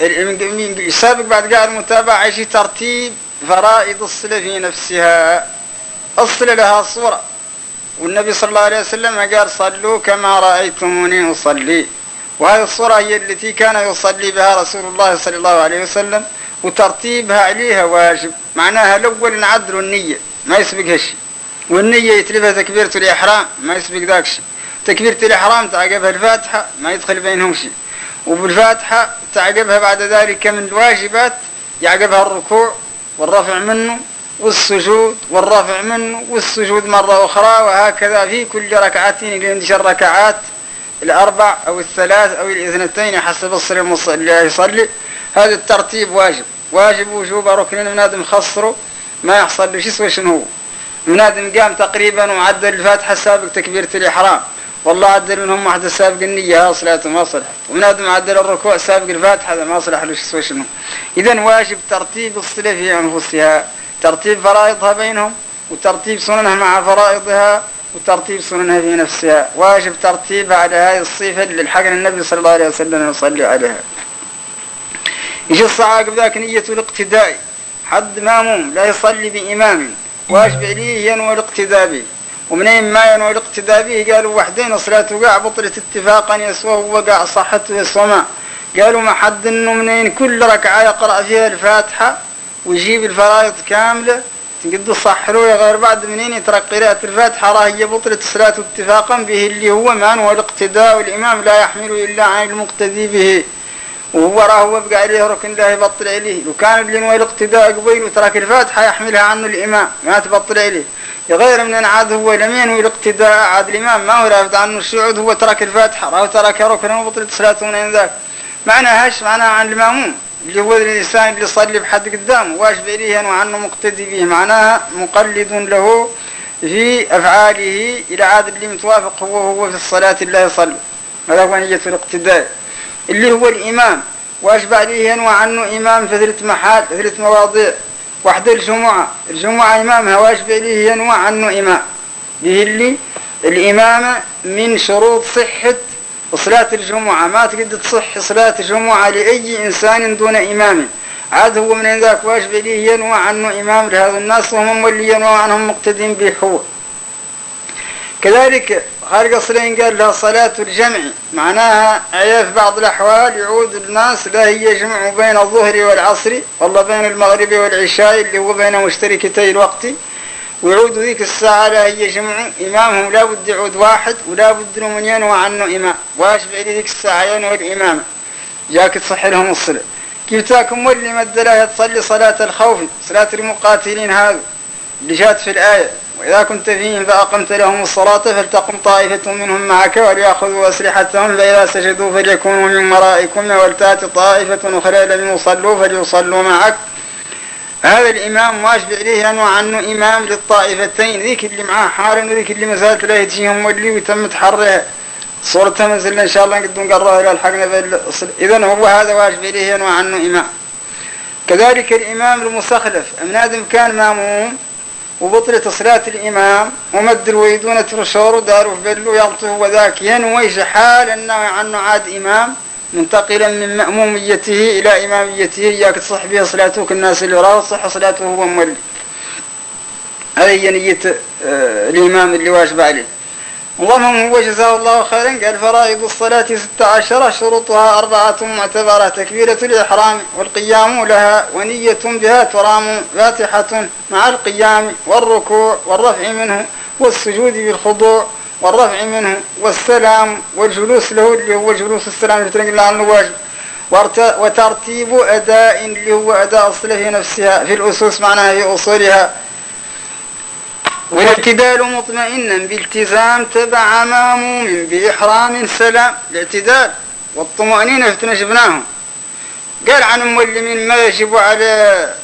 السابق بعد قال المتابعة يجي ترتيب فرائض الصلة في نفسها. الصلة لها صورة. والنبي صلى الله عليه وسلم قال صلوا كما رأيتموني أصلي. وهذه الصورة هي التي كان يصلي بها رسول الله صلى الله عليه وسلم وترتيبها عليها واجب. معناها الأول نعدل النية ما يسبقها شيء والنية يتلفها تكبيرة الإحرام ما يسبق ذاك شيء تكبيرة الإحرام تعقبها الفاتحة ما يدخل بينهم شيء. وبالفاتحة تعقبها بعد ذلك من الواجبات يعقبها الركوع والرفع منه والسجود والرفع منه والسجود مرة أخرى وهكذا في كل ركعتين لندش الركعات الأربع أو الثلاث أو الاثنتين حسب الصلاة المصلي يصلي. هذا الترتيب واجب. واجب وجوب ركن من هذا مخصره ما يحصل له شو شنو هو من هذا قام تقريبا وعدل الفاتحة سابق تكبيرة الإحرام. والله عدل منهم واحد سابق النية صلاته ما صلحت. ومن هذا معدل الركوع سابق الفاتحة هذا ما صلح له شنو؟ إذا واجب ترتيب الصلاة في أنفسها. ترتيب فرائضها بينهم وترتيب سننها مع فرائضها وترتيب سننها في نفسها. واجب ترتيبها على هذه الصفة اللي الحق النبي صلى الله عليه وسلم يصلي عليها. يجي الصعاق بذاك نية الاقتداء. حد ماموم لا يصلي بإمام. واجب عليه ينوى الاقتداء به. ومنين ما ينوى الاقتداء به؟ قالوا وحدين صلاته. وقع بطلت اتفاقا يسوى وقع صحته يسوى قالوا ما حد إنه منين كل ركعة يقرأ فيها الفاتحة ويجيب الفرائض كاملة. تقد صح له غير بعد منين يترك قراءة الفاتحة؟ راه هي بطلة صلاته اتفاقا به اللي هو ما هو الاقتداء والإمام لا يحمل إلا عن المقتدي به. وهو راه بقى عليه ركن لا يبطل عليه لو كان اللي نوى الاقتداء قبيل وترك الفاتحة يحملها عنه الإمام ما تبطل عليه غير من عاد هو لم ينوي الاقتداء عاد الإمام. ما هو رافد عنه الشعود هو ترك الفاتحة. راه ترك ركن وبطلت صلاته من ذاك. معناها هش؟ معناها عن المأمون. اللي هو الإنسان اللي يصلي بحد قدامه. واجب عليه أنه عنه مقتدي به. معناها مقلد له في أفعاله إلى عاد اللي متوافق هو هو في الصلاة اللي يصلي. هذا هو نية الاقتداء. اللي هو الإمام. واجب عليه ينوى عنه إمام في ثلاث محال ثلاث مواضيع. واحدة الجمعة. الجمعة إمامها واجب عليه ينوى عنه إمام. به اللي الإمامة من شروط صحة صلاة الجمعة. ما تقدر تصح صلاة الجمعة لأي إنسان دون إمام. عاد هو من ذاك واجب عليه ينوى عنه إمام لهذا الناس وهم اللي ينوى عنهم مقتدين به هو كذلك خارج الصلين قال لها صلاة الجمع. معناها أي في بعض الأحوال يعود الناس لا هي جمع بين الظهر والعصر والله بين المغرب والعشاء اللي هو بين مشتركتي الوقت. ويعود ذيك الساعة لا هي جمع إمامهم لا بد يعود واحد ولا بد من ينوى عنه إمام. واش بعد ذيك الساعة ينوى الإمامة جاك تصح لهم الصلاة. كيف تاكم واللي مد لا تصلي صلاة الخوف صلاة المقاتلين هذا اللي جات في الآية وإذا كنت فيهم فأقمت لهم الصلاة فلتقم طائفة منهم معك وليأخذوا أسلحتهم فإذا سجدوا فليكونوا من ورائكم ولتأتي طائفة أخرى لم يصلوا فليصلوا معك. هذا الإمام واجب عليه أنه عنه إمام للطائفتين ذيك اللي معاه حارن وذيك اللي مسألة لا يتجيهم واللي وتم تحرها صورتها منزلنا إن شاء الله قد نقرأها إلى الحقنا إذا هو هذا واجب عليه أنه عنه إمام. كذلك الإمام المستخلف من آدم كان ماموم وبطلت صلاة الإمام ومد الويدونة رشور في بلو يلطه وذاك ينوي حال أنه عنه عاد إمام منتقلا من مأموميته إلى إماميته إياك تصح به صلاتك الناس اللي وراه تصح صلاته هو مولي. هذه نية آه، الإمام اللي واجب عليه. اللهم هو جزاه الله خيرا قال فرائض الصلاة ستة عشر شروطها أربعة معتبرة تكبيرة الإحرام والقيام لها ونية بها ترام فاتحة مع القيام والركوع والرفع منه والسجود بالخضوع والرفع منه والسلام والجلوس له اللي هو جلوس السلام اللي تنقل عنه واجب وترتيب أداء اللي هو أداء الصلاة في نفسها في الأسس معناها في أصولها. والاعتدال مطمئنا بالتزام تبع ماموم بإحرام سلام الاعتدال والطمأنينة شفناهم قال عن المولمين ما يجب على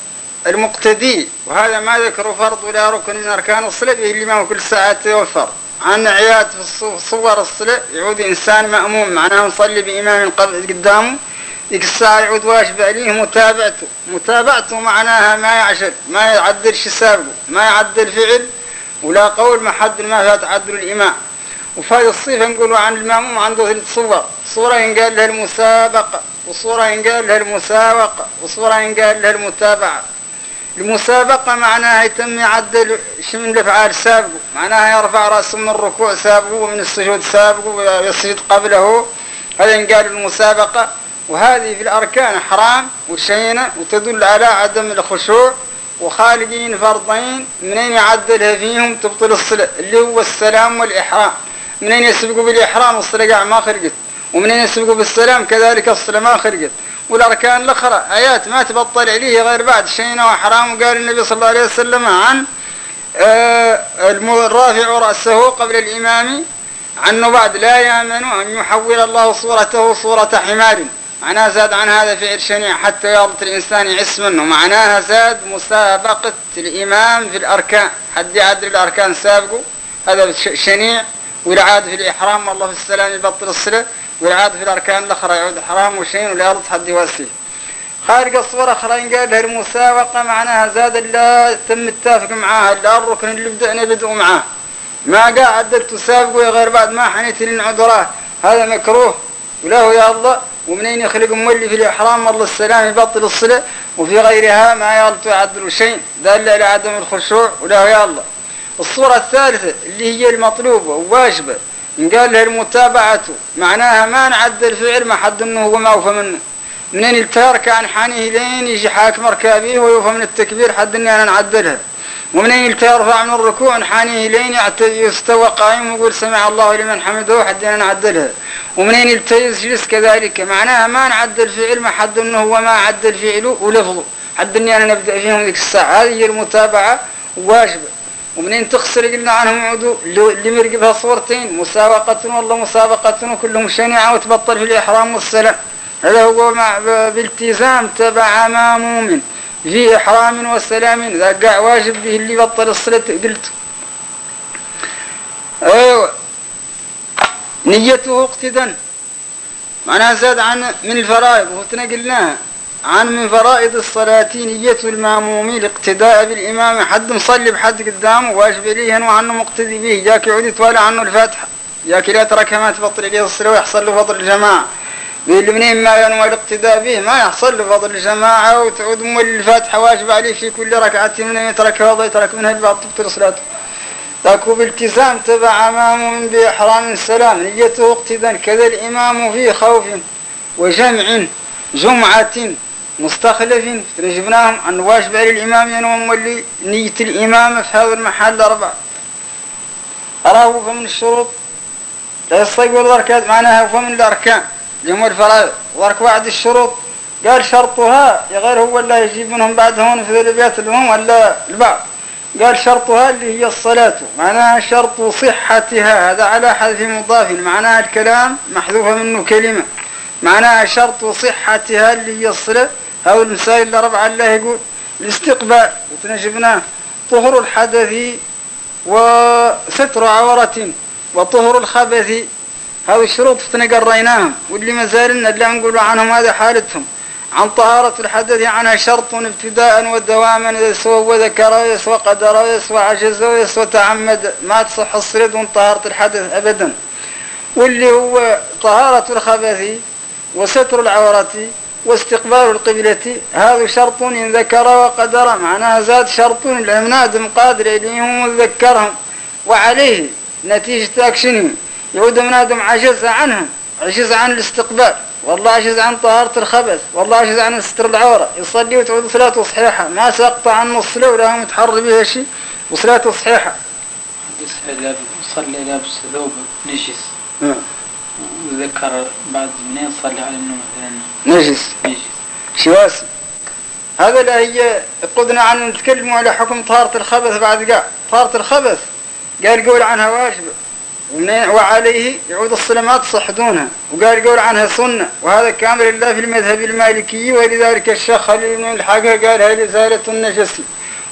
المقتدي وهذا ما ذكر فرض ولا ركن من أركان الصلاة به اللي ما كل ساعة يوفر عن عياد في صور الصلاة يعود إنسان مأموم معناه مصلي بإمام قدامه ذيك الساعة يعود واجب عليه متابعته. متابعته معناها ما يعشل ما يعدلش سابقه ما يعدل فعل ولا قول ما حد ما فات عدل الإمام وفي الصفة نقولوا عن المأموم عنده ثلاث صور صورة ينقال لها المسابقة وصورة ينقال لها المساوقة وصورة ينقال لها المتابعة. المسابقة معناها يتم يعدل من الأفعال سابقه. معناها يرفع رأسه من الركوع سابقه ومن السجود سابقه ويسجد قبله. هذا ينقال المسابقة. وهذه في الأركان حرام وشينة وتدل على عدم الخشوع. وخالقين فرضين منين يعدلها فيهم تبطل الصلاة اللي هو السلام والإحرام. منين يسبقوا بالإحرام؟ الصلاة ما خرجت ومنين يسبقوا بالسلام؟ كذلك الصلاة ما خرجت والأركان الأخرى آيات ما تبطل عليه غير بعد. شينا وحرام وقال النبي صلى الله عليه وسلم عن آه، الرافع رأسه قبل الإمام عنه بعد. لا يأمن أن يحول الله صورته صورة حمار. معناها زاد عن هذا فعل شنيع حتى يربط الإنسان يعس منه معناها زاد مسابقة الإمام في الأركان. حد يعدل الأركان سابقه؟ هذا شنيع. والعاد في الإحرام والله في السلام يبطل الصلاة والعاد في الأركان الأخرى يعود حرام وشين ولا يرد حد يوسيه خارج الصورة أخرى قال لها المسابقة معناها زاد لا تم التافق معاها لا الركن اللي بدأنا بدأوا معاه. ما قاعد تسابقوا غير بعد ما حنيت للعذرات هذا مكروه. وله يا الله ومنين يخلق مولي في الإحرام مر السلام يبطل الصلة وفي غيرها ما يغلط يعدل شيء دل على عدم الخشوع ولا يا الله. الصورة الثالثة اللي هي المطلوبة وواجبة إن قال لها المتابعة معناها ما نعدل فعل ما حد انه هو ما وفى منه. منين التارك عن حانيه لين يجي حاكم ركابيه ويوفى من التكبير حد إني أنا نعدلها. ومنين يرفع من الركوع حانيه لين يستوى قائم ويقول سمع الله لمن حمده حد أنا نعدلها ومنين يجلس كذلك. معناها ما نعدل فعل ما حد انه هو ما عدل فعله ولفظه. حد اني أنا نبدأ فيهم ذيك الساعة. هذه المتابعة واجبة. ومنين تخسر قلنا عنهم عدو اللي مرقبها صورتين. مسابقة والله مسابقة وكلهم شنيعة وتبطل في الإحرام والسلام. هذا هو مع بالتزام تبع ماموم في إحرام وسلام ذا قاع واجب به اللي بطل الصلاة قلت. أيوة. نيته اقتدا. معناها زاد عن من الفرائض وفتنا قلناها عن من فرائض الصلاة نية الماموم الاقتداء بالإمام حد مصلي بحد قدامه واجب إليه وعنه مقتدي به. جاك يعود يتوالى عنه الفاتحة. جاك لا ترك ما تبطل إليه الصلاة ويحصل له فضل الجماعة. اللي منين ما ينوى الاقتداء به ما يحصل له فضل الجماعة وتعود مولي الفاتحة واجب عليه في كل ركعة من يترك هذا يترك منها البعض تبطل صلاته. ذاك بالتزام تبع أمامه بإحرام السلام نيته اقتداء كذا الإمام في خوف وجمع جمعة مستخلف جبناهم عن واجب على الإمام ينوم واللي نية الإمامة في هذا المحل أربعة. أراه فمن الشروط. لا يستقبل الأركان معناها فمن الأركان. جمهور الفرائض ورك بعد الشروط. قال شرطها غير هو اللي يجيب منهم بعد هون في البيت لهم ولا البعض. قال شرطها اللي هي الصلاة. معناها شرط صحتها. هذا على حذف مضاف معناها الكلام محذوفة منه كلمة. معناها شرط صحتها اللي هي الصلاة. هاو المسائل اللي ربع الله يقول الاستقبال. وتنجبناه طهر الحدث وستر عورة وطهر الخبث. هذه الشروط قريناهم واللي ما زالنا اللي نقول عنهم هذا حالتهم. عن طهارة الحدث عنها شرط ابتداء ودواما إذا سوى وذكر ويسوى قدر ويسوى عجز ويسوى تعمد ما تصح الصيد من طهارة الحدث أبدا. واللي هو طهارة الخبث وستر العورة واستقبال القبلة هذا شرط إن ذكر وقدر معناها زاد شرط الأمناد قادر إليهم وذكرهم وعليه نتيجة أكشنهم. يعود من آدم عجز عنهم عجز عن الاستقبال والله عجز عن طهارة الخبث والله عجز عن ستر العورة يصلي وتعود صلاته صحيحة ما سقط عنه الصلاة ولا متحر بها شيء وصلاته صحيحة. صلي لابس ثوب نجس. وذكر بعد منين صلي على انه مثلا. نجس. نجس. شواسي. هذا لا هي قدنا عن نتكلم على حكم طهارة الخبث بعد قاع. طهارة الخبث قال قول عنها واجبة وعليه يعود الصلمات صح دونها وقال قول عنها سنة. وهذا كامل الله في المذهب المالكي ولذلك الشيخ خليل من الحقه قال هل إزالة النجس؟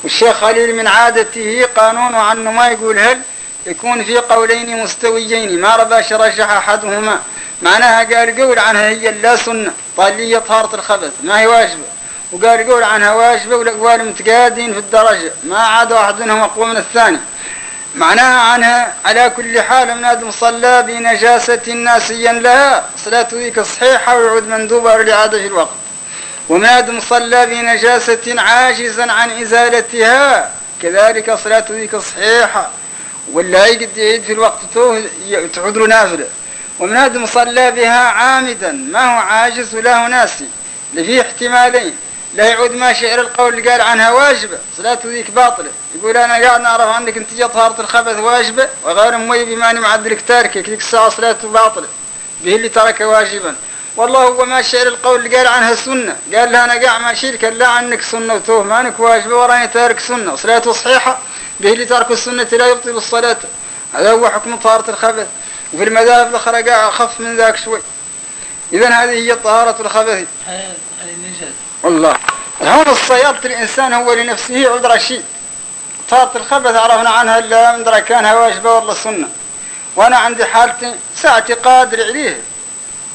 والشيخ خليل من عادته قانون عنه ما يقول هل يكون في قولين مستويين ما رباش رجح أحدهما. معناها قال قول عنها هي لا سنة طالية طهارة الخبث ما هي واجبة. وقال قول عنها واجبة والأقوال متقادين في الدرجة ما عاد واحد منهم أقوى من الثاني. معناها عنها على كل حال من آدم صلى بنجاسة ناسيا لها صلاة ذيك صحيحة ويعود مندوبة لعادة في الوقت. ومن آدم صلى بنجاسة عاجزا عن إزالتها كذلك صلاة ذيك صحيحة. ولا يقد يعيد في الوقت تعود له نافلة. ومن آدم صلى بها عامدا ما هو عاجز ولا هو ناسي. لفي احتمالين. لا يعود ما شعر القول اللي قال عنها واجبة صلاة ذيك باطلة. يقول أنا قاعد نعرف عنك أنت طهارة الخبث واجبة وغير مي بماني معدلك تاركك ذيك الساعة صلاته باطلة. به اللي ترك واجبا. والله هو ما شعر القول اللي قال عنها سنة. قال لها أنا قاع ما شيلك لا عنك سنة وتوه مانك واجبة وراني تارك سنة. صلاته صحيحة. به اللي ترك السنة لا يبطل الصلاة. هذا هو حكم طهارة الخبث. وفي المذاهب الأخرى قاع أخف من ذاك شوي. إذا هذه هي طهارة الخبث. والله هون الصيادة الإنسان هو لنفسه عذر شيء. طهارة الخبث عرفنا عنها إلا من كانها واجبة ولا سنة وأنا عندي حالتي ساعتي قادر عليه.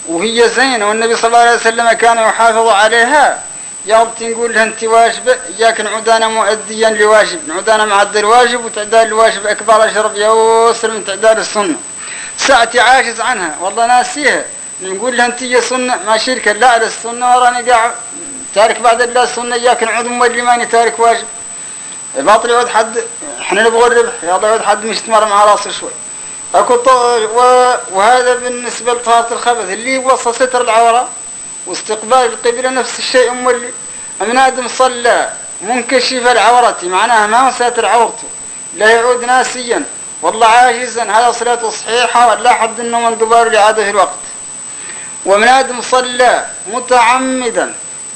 وهي زينة والنبي صلى الله عليه وسلم كان يحافظ عليها. يابتي نقول لها أنت واجبة إياك نعود أنا مؤديا لواجب. نعود أنا معدل الواجب وتعدال الواجب أكبر اشرب يوسر من تعدال السنة. ساعتي عاجز عنها والله ناسيها. نقول له أنت سنة ما شرك لا على السنة وراني قاعد تارك بعد الله السنة إياك نعود مولي ماني تارك واجب. الباطل يعود حد إحنا نبغى الربح يلا يعود حد مشتمر مع راسه شوي. أكو وهذا بالنسبة لطهارة الخبث اللي وصل ستر العورة واستقبال القبلة نفس الشيء مولي من آدم صلى منكشف العورة معناها ما ساتر عورته. لا يعود ناسيا. والله عاجزا هذا صلاته صحيحة ولا حد إنه من دبار لعادة في الوقت. ومن آدم صلى متعمدا.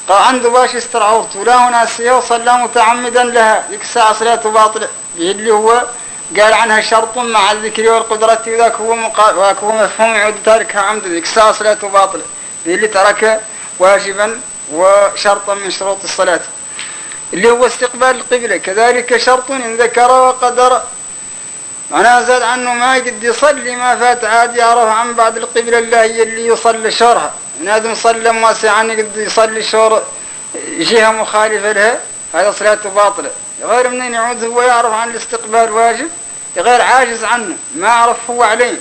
قال عنده باش يستر عورته لا ناسية وصلى متعمدا لها. ذيك الساعة صلاته باطلة اللي هو. قال عنها شرط مع الذكر والقدرة. وذاك هو مقا... هو مفهوم يعود تاركها عمدا. ذيك الساعة صلاته باطلة اللي ترك واجبا وشرطا من شروط الصلاة. اللي هو استقبال القبلة. كذلك شرط إن ذكر وقدر. معناها زاد عنه ما يقد يصلي ما فات عاد يعرف عن بعد القبلة الله اللي يصلي شورها من هذا صلى واسعا يقد يصلي شور جهة مخالفة لها هذا صلاته باطلة. غير منين يعود هو يعرف عن الاستقبال واجب غير عاجز عنه ما عرف هو عليه.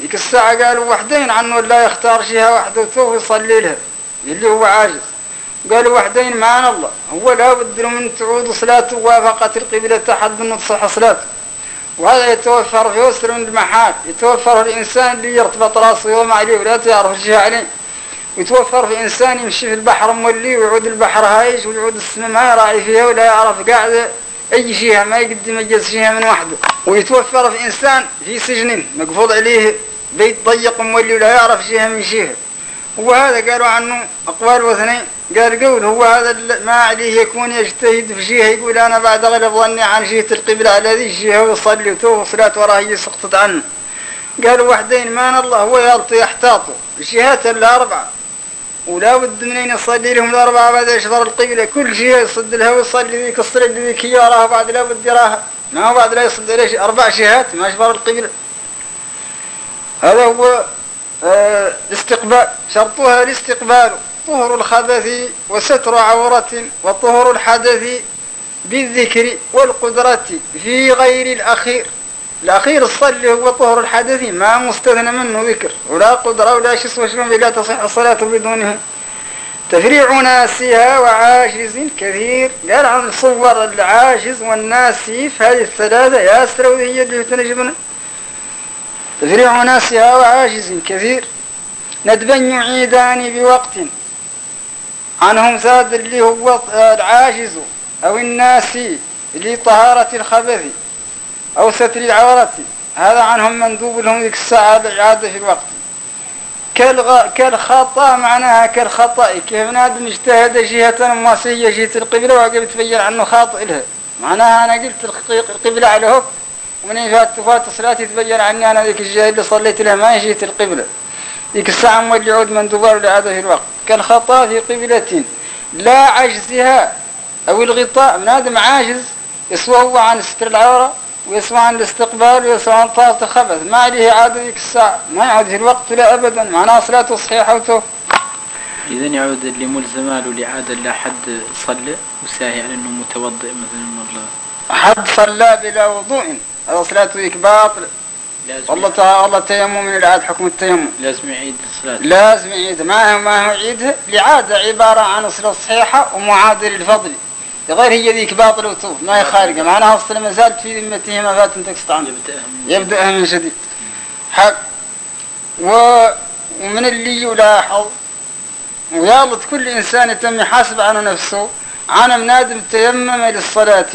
ذيك الساعة قالوا وحدين عنه لا يختار جهة واحدة وتوه يصلي لها اللي هو عاجز. قالوا وحدين معنا الله هو لا بد من تعود صلاته وافقت القبلة حد انه تصح صلاته وهذا يتوفر في يسر من المحال يتوفر الإنسان اللي يرتبط رأسه يوم عليه ولا تعرف الشيء عليه. ويتوفر في إنسان يمشي في البحر مولي ويعود البحر هايج ويعود السماء ما يراعي فيها ولا يعرف قاعدة أي شيء ما يقدم يجلس فيها من وحده. ويتوفر في إنسان في سجن مقفوض عليه بيت ضيق مولي ولا يعرف شيء من شيء وهذا قالوا عنه أقوال واثنين قال قول هو هذا ما عليه يكون يجتهد في جهة يقول أنا بعد غلب ظني عن جهة القبلة على ذي الجهة ويصلي وتوه صلاة وراه هي سقطت عنه. قالوا وحدين ما الله هو يلطي يحتاطوا الجهات الأربعة ولا بد منين يصلي لهم الأربعة بعد يشبر القبلة. كل جهة يصد لها ويصلي ذيك الصلاة ذيك هي وراها بعد لا بد يراها. ما بعد لا يصد ليش أربع جهات ما يشبر القبلة. هذا هو آه الاستقبال شرطها الاستقبال. طهر الخبث وستر عورة وطهر الحدث بالذكر والقدرة في غير الأخير. الأخير الصلي هو طهر الحدث ما مستثنى منه ذكر ولا قدرة ولا شسوة لا تصح الصلاة بدونه. تفريع ناسها وعاجز كثير. قال عن صور العاجز والناسي في هذه الثلاثة. ياسر وهي اللي تنجبنا. تفريع ناسها وعاجز كثير. ندبا يعيدان بوقت عنهم زاد اللي هو العاجز أو الناسي لطهارة الخبث. أو ستر العورة هذا عنهم مندوب لهم ذيك الساعة الإعادة في الوقت. كالغ... كالخطأ معناها كالخطأ. كيف نادم اجتهد جهة مواسية جهة القبلة وعقب تبين عنه خاطئ لها. معناها أنا قلت القبلة على هوك. ومن فات فات صلاتي تبين عني أنا ذيك الجهة اللي صليت لها ما هي جهة القبلة. ذيك الساعة مولي عود مندوبار لعادة في الوقت. كالخطأ في قبلة لا عجزها. أو الغطاء. من آدم عاجز. يسوى هو عن ستر العورة. ويسوى عن الاستقبال ويسوى عن طاقة الخبث. ما عليه عادة ذيك الساعة. ما يعود في الوقت لا أبدا. معناه صلاته صحيحة. إذا يعود اللي ملزم له لعادة لا حد صلى وساهي على أنه متوضئ مثلا والله. حد صلى بلا وضوء. هذا صلاته ذيك باطل. والله تعالى الله تيمم من العاد حكم التيمم. لازم يعيد الصلاة. لازم يعيد. ما هو ما هو عيدها لعادة عبارة عن صلاة صحيحة ومعادل الفضل. غير هي ذيك باطل وتوف ما هي خارجة. معناها الصلاة ما زالت في ذمته ما فات تقصد عنه يبدأها من جديد. حق. و ومن اللي يلاحظ. ويالط كل إنسان يتم يحاسب عن نفسه. أنا منادم تيمم للصلاة.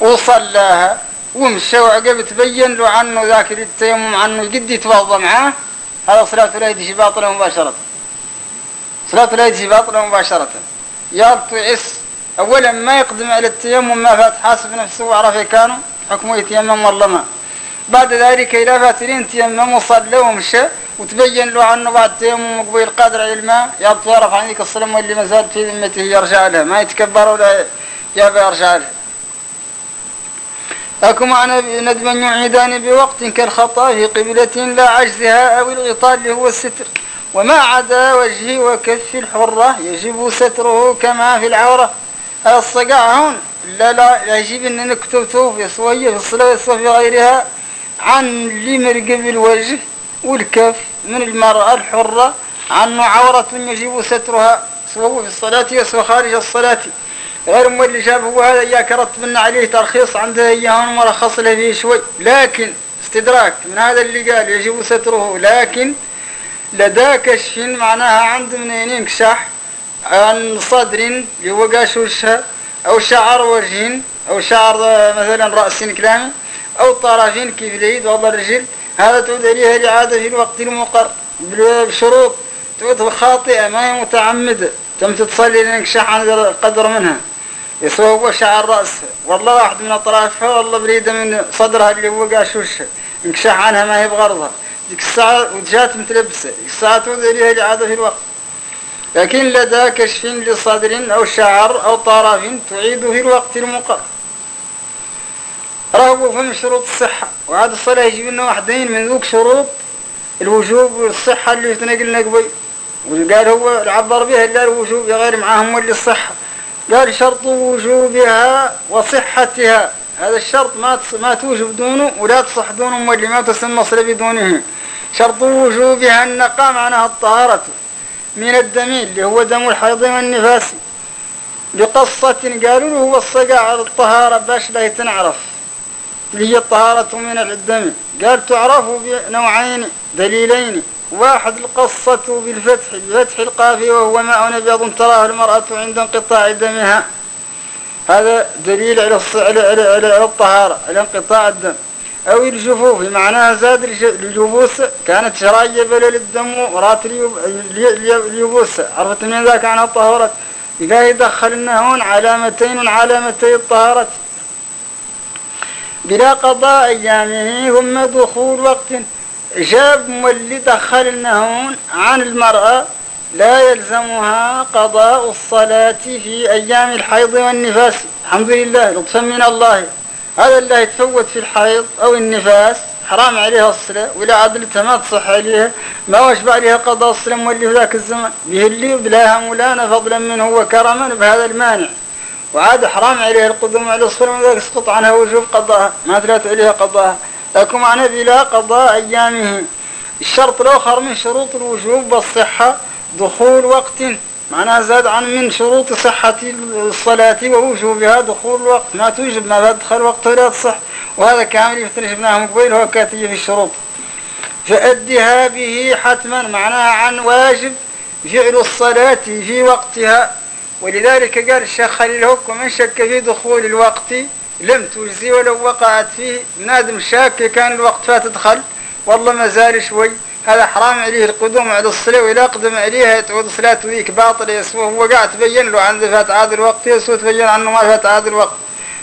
وصلاها. ومشى وعقب تبين له عنه ذاك التيمم عنه قد يتوضأ معاه. هذا صلاة لا يدشي باطلة مباشرة. صلاة لا يدشي باطلة مباشرة. يالط ويعس أولا ما يقدم على التيمم ما فات حاسب نفسه وعرف كانوا حكمه يتيمم والله ما. بعد ذلك إلى فاترين تيمم وصلى ومشى وتبين له عنه بعد تيمم وقبيل قادر على الماء يالط ويعرف عن ذيك واللي ما زال في ذمته يرجع لها ما يتكبر ولا يابا يرجع لها أكو معنى ندما يعيدان بوقت كالخطا في قبلة لا عجزها أو الغطاء اللي هو الستر. وما عدا وجهه وكف الحرة يجب ستره كما في العورة. الصقاع هون لا لا يجب أن نكتب في صوية في الصلاة في غيرها عن اللي مرقب الوجه والكف من المرأة الحرة. عنه عورة يجب سترها سواء في الصلاة وسواء خارج الصلاة. غير مولي شاب هو هذا إياك رتبنا عليه ترخيص عنده إياه مرخص له فيه شوي. لكن استدراك من هذا اللي قال يجب ستره. لكن لدى كشف معناها عند منين ينكشح عن صدر هو قاش وجهه أو شعر وجه أو شعر مثلا رأس كلامي أو طرفين كيف اليد والله الرجل هذا تعود إليها الإعادة في الوقت المقر بشروط تعود خاطئة ما هي متعمدة تم تصلي لنكشح عن القدر منها. يصوب شعر رأسه والله واحد من أطرافها والله بريدة من صدرها اللي هو قاش وجهه انكشح عنها ما هي بغرضها. ديك الساعة وجات متلبسة ديك الساعة تعود إليها الإعادة في الوقت. لكن لدى كشف لصدر أو شعر أو طرف تعيد في الوقت المقرر راهو فهم شروط الصحة. وعاد الصلاة يجيب لنا واحدين من ذوك شروط الوجوب والصحة اللي تنقلنا قبل. وقال هو عبر بها إلا الوجوب غير معاهم ولي الصحة قال شرط وجوبها وصحتها. هذا الشرط ما ما توجب دونه ولا تصح دونه واللي ما تسمى صلة بدونه. شرط وجوبها النقاء معناها الطهارة من الدم اللي هو دم الحيض والنفاس. بقصة قالوا له هو الصقاع الطهارة باش لا تنعرف. اللي هي الطهارة من الدم. قال تعرف بنوعين دليلين. واحد القصة بالفتح بفتح القافية وهو ماء أبيض تراه المرأة عند انقطاع دمها. هذا دليل على على على, على الطهارة على انقطاع الدم. أو الجفوف معناها زاد الجبوس كانت شراية بلل الدم ورات اليبوس عرفت من ذاك عن الطهارة؟ إذا دخلنا هون علامتين علامتي الطهارة. بلا قضاء أيامه ثم دخول وقت. جاب مولي دخلنا هون عن المرأة لا يلزمها قضاء الصلاة في أيام الحيض والنفاس. الحمد لله لطفا من الله. هذا اللي يتفوت في الحيض أو النفاس حرام عليها الصلاة ولا عدلتها ما تصح عليها. ما وجب عليها قضاء الصلاة مولي في ذاك الزمن. به اللي بلاها مولانا فضلا منه وكرما بهذا المانع. وعاد حرام عليها القدوم على الصلاة وذاك يسقط عنها وجوب قضاءها. ما ثلاث عليها قضاءها. لكن معنى بلا قضاء أيامه. الشرط الآخر من شروط الوجوب والصحة دخول وقت معناها زاد عن من شروط صحة الصلاة ووجوبها دخول الوقت ما توجب ما دخل وقت لا تصح وهذا كامل يفترش ابناه قبيل هو كاتية في الشروط. فأدها به حتما معناها عن واجب فعل الصلاة في وقتها. ولذلك قال الشيخ خليل هوك ومن شك في دخول الوقت لم تجزي ولو وقعت فيه. نادم شاك كان الوقت فاتدخل والله ما زال شوي. هذا حرام عليه القدوم على الصلاة وإذا قدم عليها تعود صلاة ذيك باطلة يسوى هو قاعد تبين له عن فات عاد الوقت يسوى تبين عنه ما فات عاد الوقت.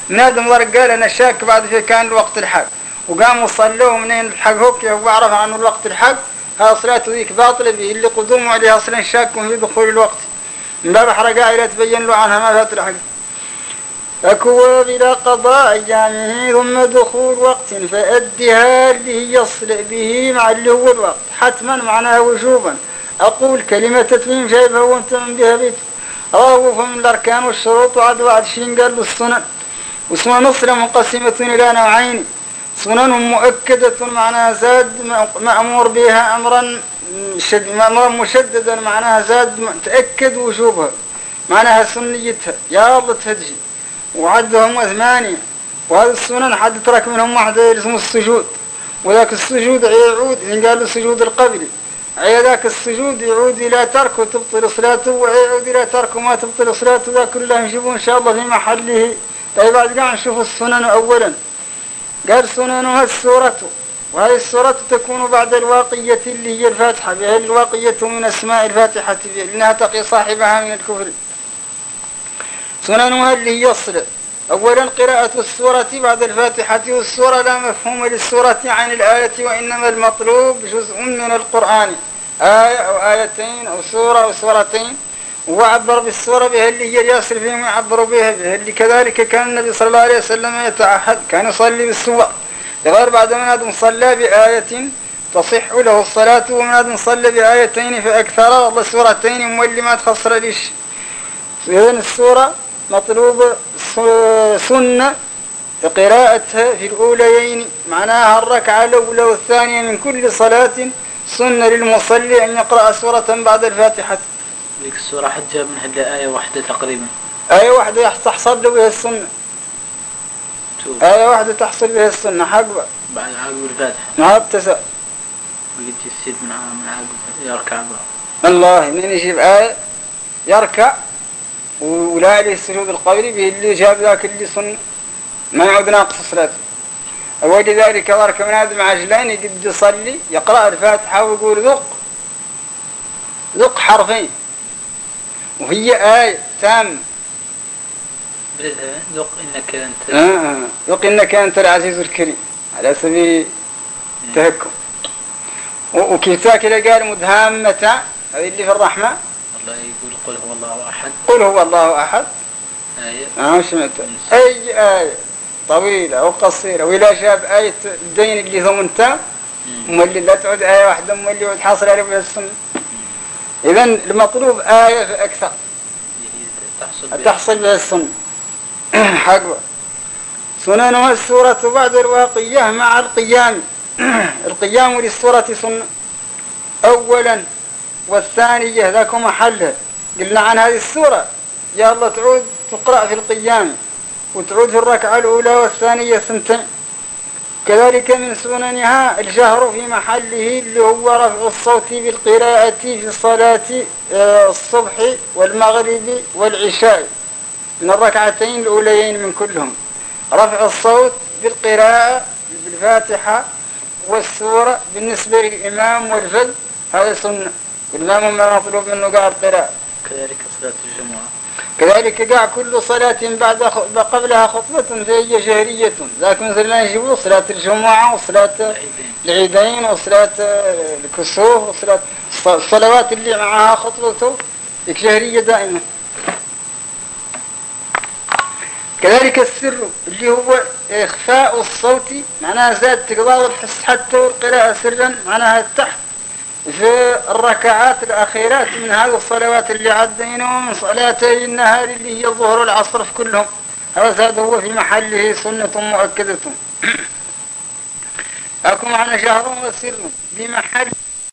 نادم ورق قال أنا شاك بعد في كان الوقت الحق. وقاموا صلوا منين؟ الحق هوك هو عرف عنه الوقت الحق. هذا صلاة ذيك باطلة به. اللي قدوم عليها أصلا شاك في دخول الوقت. من باب حرقها إلى تبين له عنها ما فات الحق. أكوى بلا قضاء أيامه ثم دخول وقت فأدها اللي يصل به مع اللي هو الوقت. حتما معناها وجوبا. أقول كلمة تتميم وأنت من بها بيت. رواه فمن الأركان والشروط وعد وعد شين قال السنن. وسنن الصلاة منقسمة إلى نوعين. سنن مؤكدة معناها زاد مأمور بها أمرا شد مشددا معناها زاد تأكد وجوبها. معناها سنيتها. يا الله تهجي وعدهم ثمانية وهذا السنن حد ترك منهم واحد اسمه السجود. وذاك السجود يعود إن قال السجود القبلي أي ذاك السجود يعود إلى ترك وتبطل صلاته ويعود إلى ترك وما تبطل صلاته ذا كله نشوفه إن شاء الله في محله. طيب بعد قاعد نشوف السنن أولا. قال سننها السورة. وهذه السورة تكون بعد الواقية اللي هي الفاتحة. بها الواقية من أسماء الفاتحة لأنها تقي صاحبها من الكفر. سننها الصلاة أولا قراءة السورة بعد الفاتحة والسورة لا مفهوم للسورة عن الآية وإنما المطلوب جزء من القرآن. آية أو آيتين أو سورة أو سورتين. وعبر بالسورة بها اللي هي الياسر فيهم يعبر بها بها اللي كذلك كان النبي صلى الله عليه وسلم يتعهد كان يصلي بالسور غير بعد من هذا صلى بآية تصح له الصلاة ومن هذا صلى بآيتين فأكثر الله سورتين مولي ما تخسر ليش؟ إذن السورة مطلوب سنة قراءتها في الأوليين معناها الركعة الأولى والثانية من كل صلاة سنة للمصلي أن يقرأ سورة بعد الفاتحة. ذيك السورة جاب منها إلا آية واحدة تقريبا. آية واحدة تحصل بها السنة. شوف. آية واحدة تحصل بها السنة. حقبة بعد عقب الفاتحة. ما ابتسأ بقيت يسيد من ع- من عقب يركع بقى. والله من يجيب آية يركع. ولا عليه السجود القولي به اللي جاب ذاك اللي سنة ما يعود ناقص صلاته. ولذلك ذلك من هذا عجلان قد يصلي يقرأ الفاتحة ويقول ذق ذق حرفين. وهي آية بدأ ذق إنك أنت آه، ذق إنك أنت العزيز الكريم على سبيل التهكم. وكيف تاكل قال مدهامة هذه اللي في الرحمة؟ الله قل هو الله أحد. قل هو الله أحد. آية. ما سمعت. أي آية؟ طويلة أو قصيرة. وإذا شاف آية الدين اللي مم. مولي لا تعود آية واحدة مولي يعود حاصل على بها السنة. إذا المطلوب آية فأكثر تحصل بها. السنة. حقا سننها السورة بعد الواقية مع القيام. القيام للسورة سنة. أولا والثانية ذاك محلها. قلنا عن هذه السورة. يا الله تعود تقرأ في القيام وتعود في الركعة الأولى والثانية سنتين كذلك من سننها الجهر في محله اللي هو رفع الصوت بالقراءة في صلاة آه، الصبح والمغرب والعشاء. من الركعتين الأوليين من كلهم. رفع الصوت بالقراءة بالفاتحة والسورة بالنسبة للإمام والفذ هذا سنة. الإمام ما مطلوب منه قاعد قراءة. كذلك صلاة الجمعة. كذلك قاع كل صلاة بعد قبلها خطبة فهي جهرية ذاك مثل ما نجيبوا صلاة الجمعة وصلاة العيدين. وصلاة آه، الكسوف وصلاة الص- الصلوات اللي معها خطبته هيك جهرية دائما. كذلك السر اللي هو إخفاء الصوت معناها زاد تقدر تحس حتى القراءة سرا معناها تحت في الركعات الأخيرات من هذه الصلوات اللي عدينا من صلاتي النهار اللي هي الظهر والعصر في كلهم. هذا هو في محله سنة مؤكدة. أكون معنا شهر وسر بمحل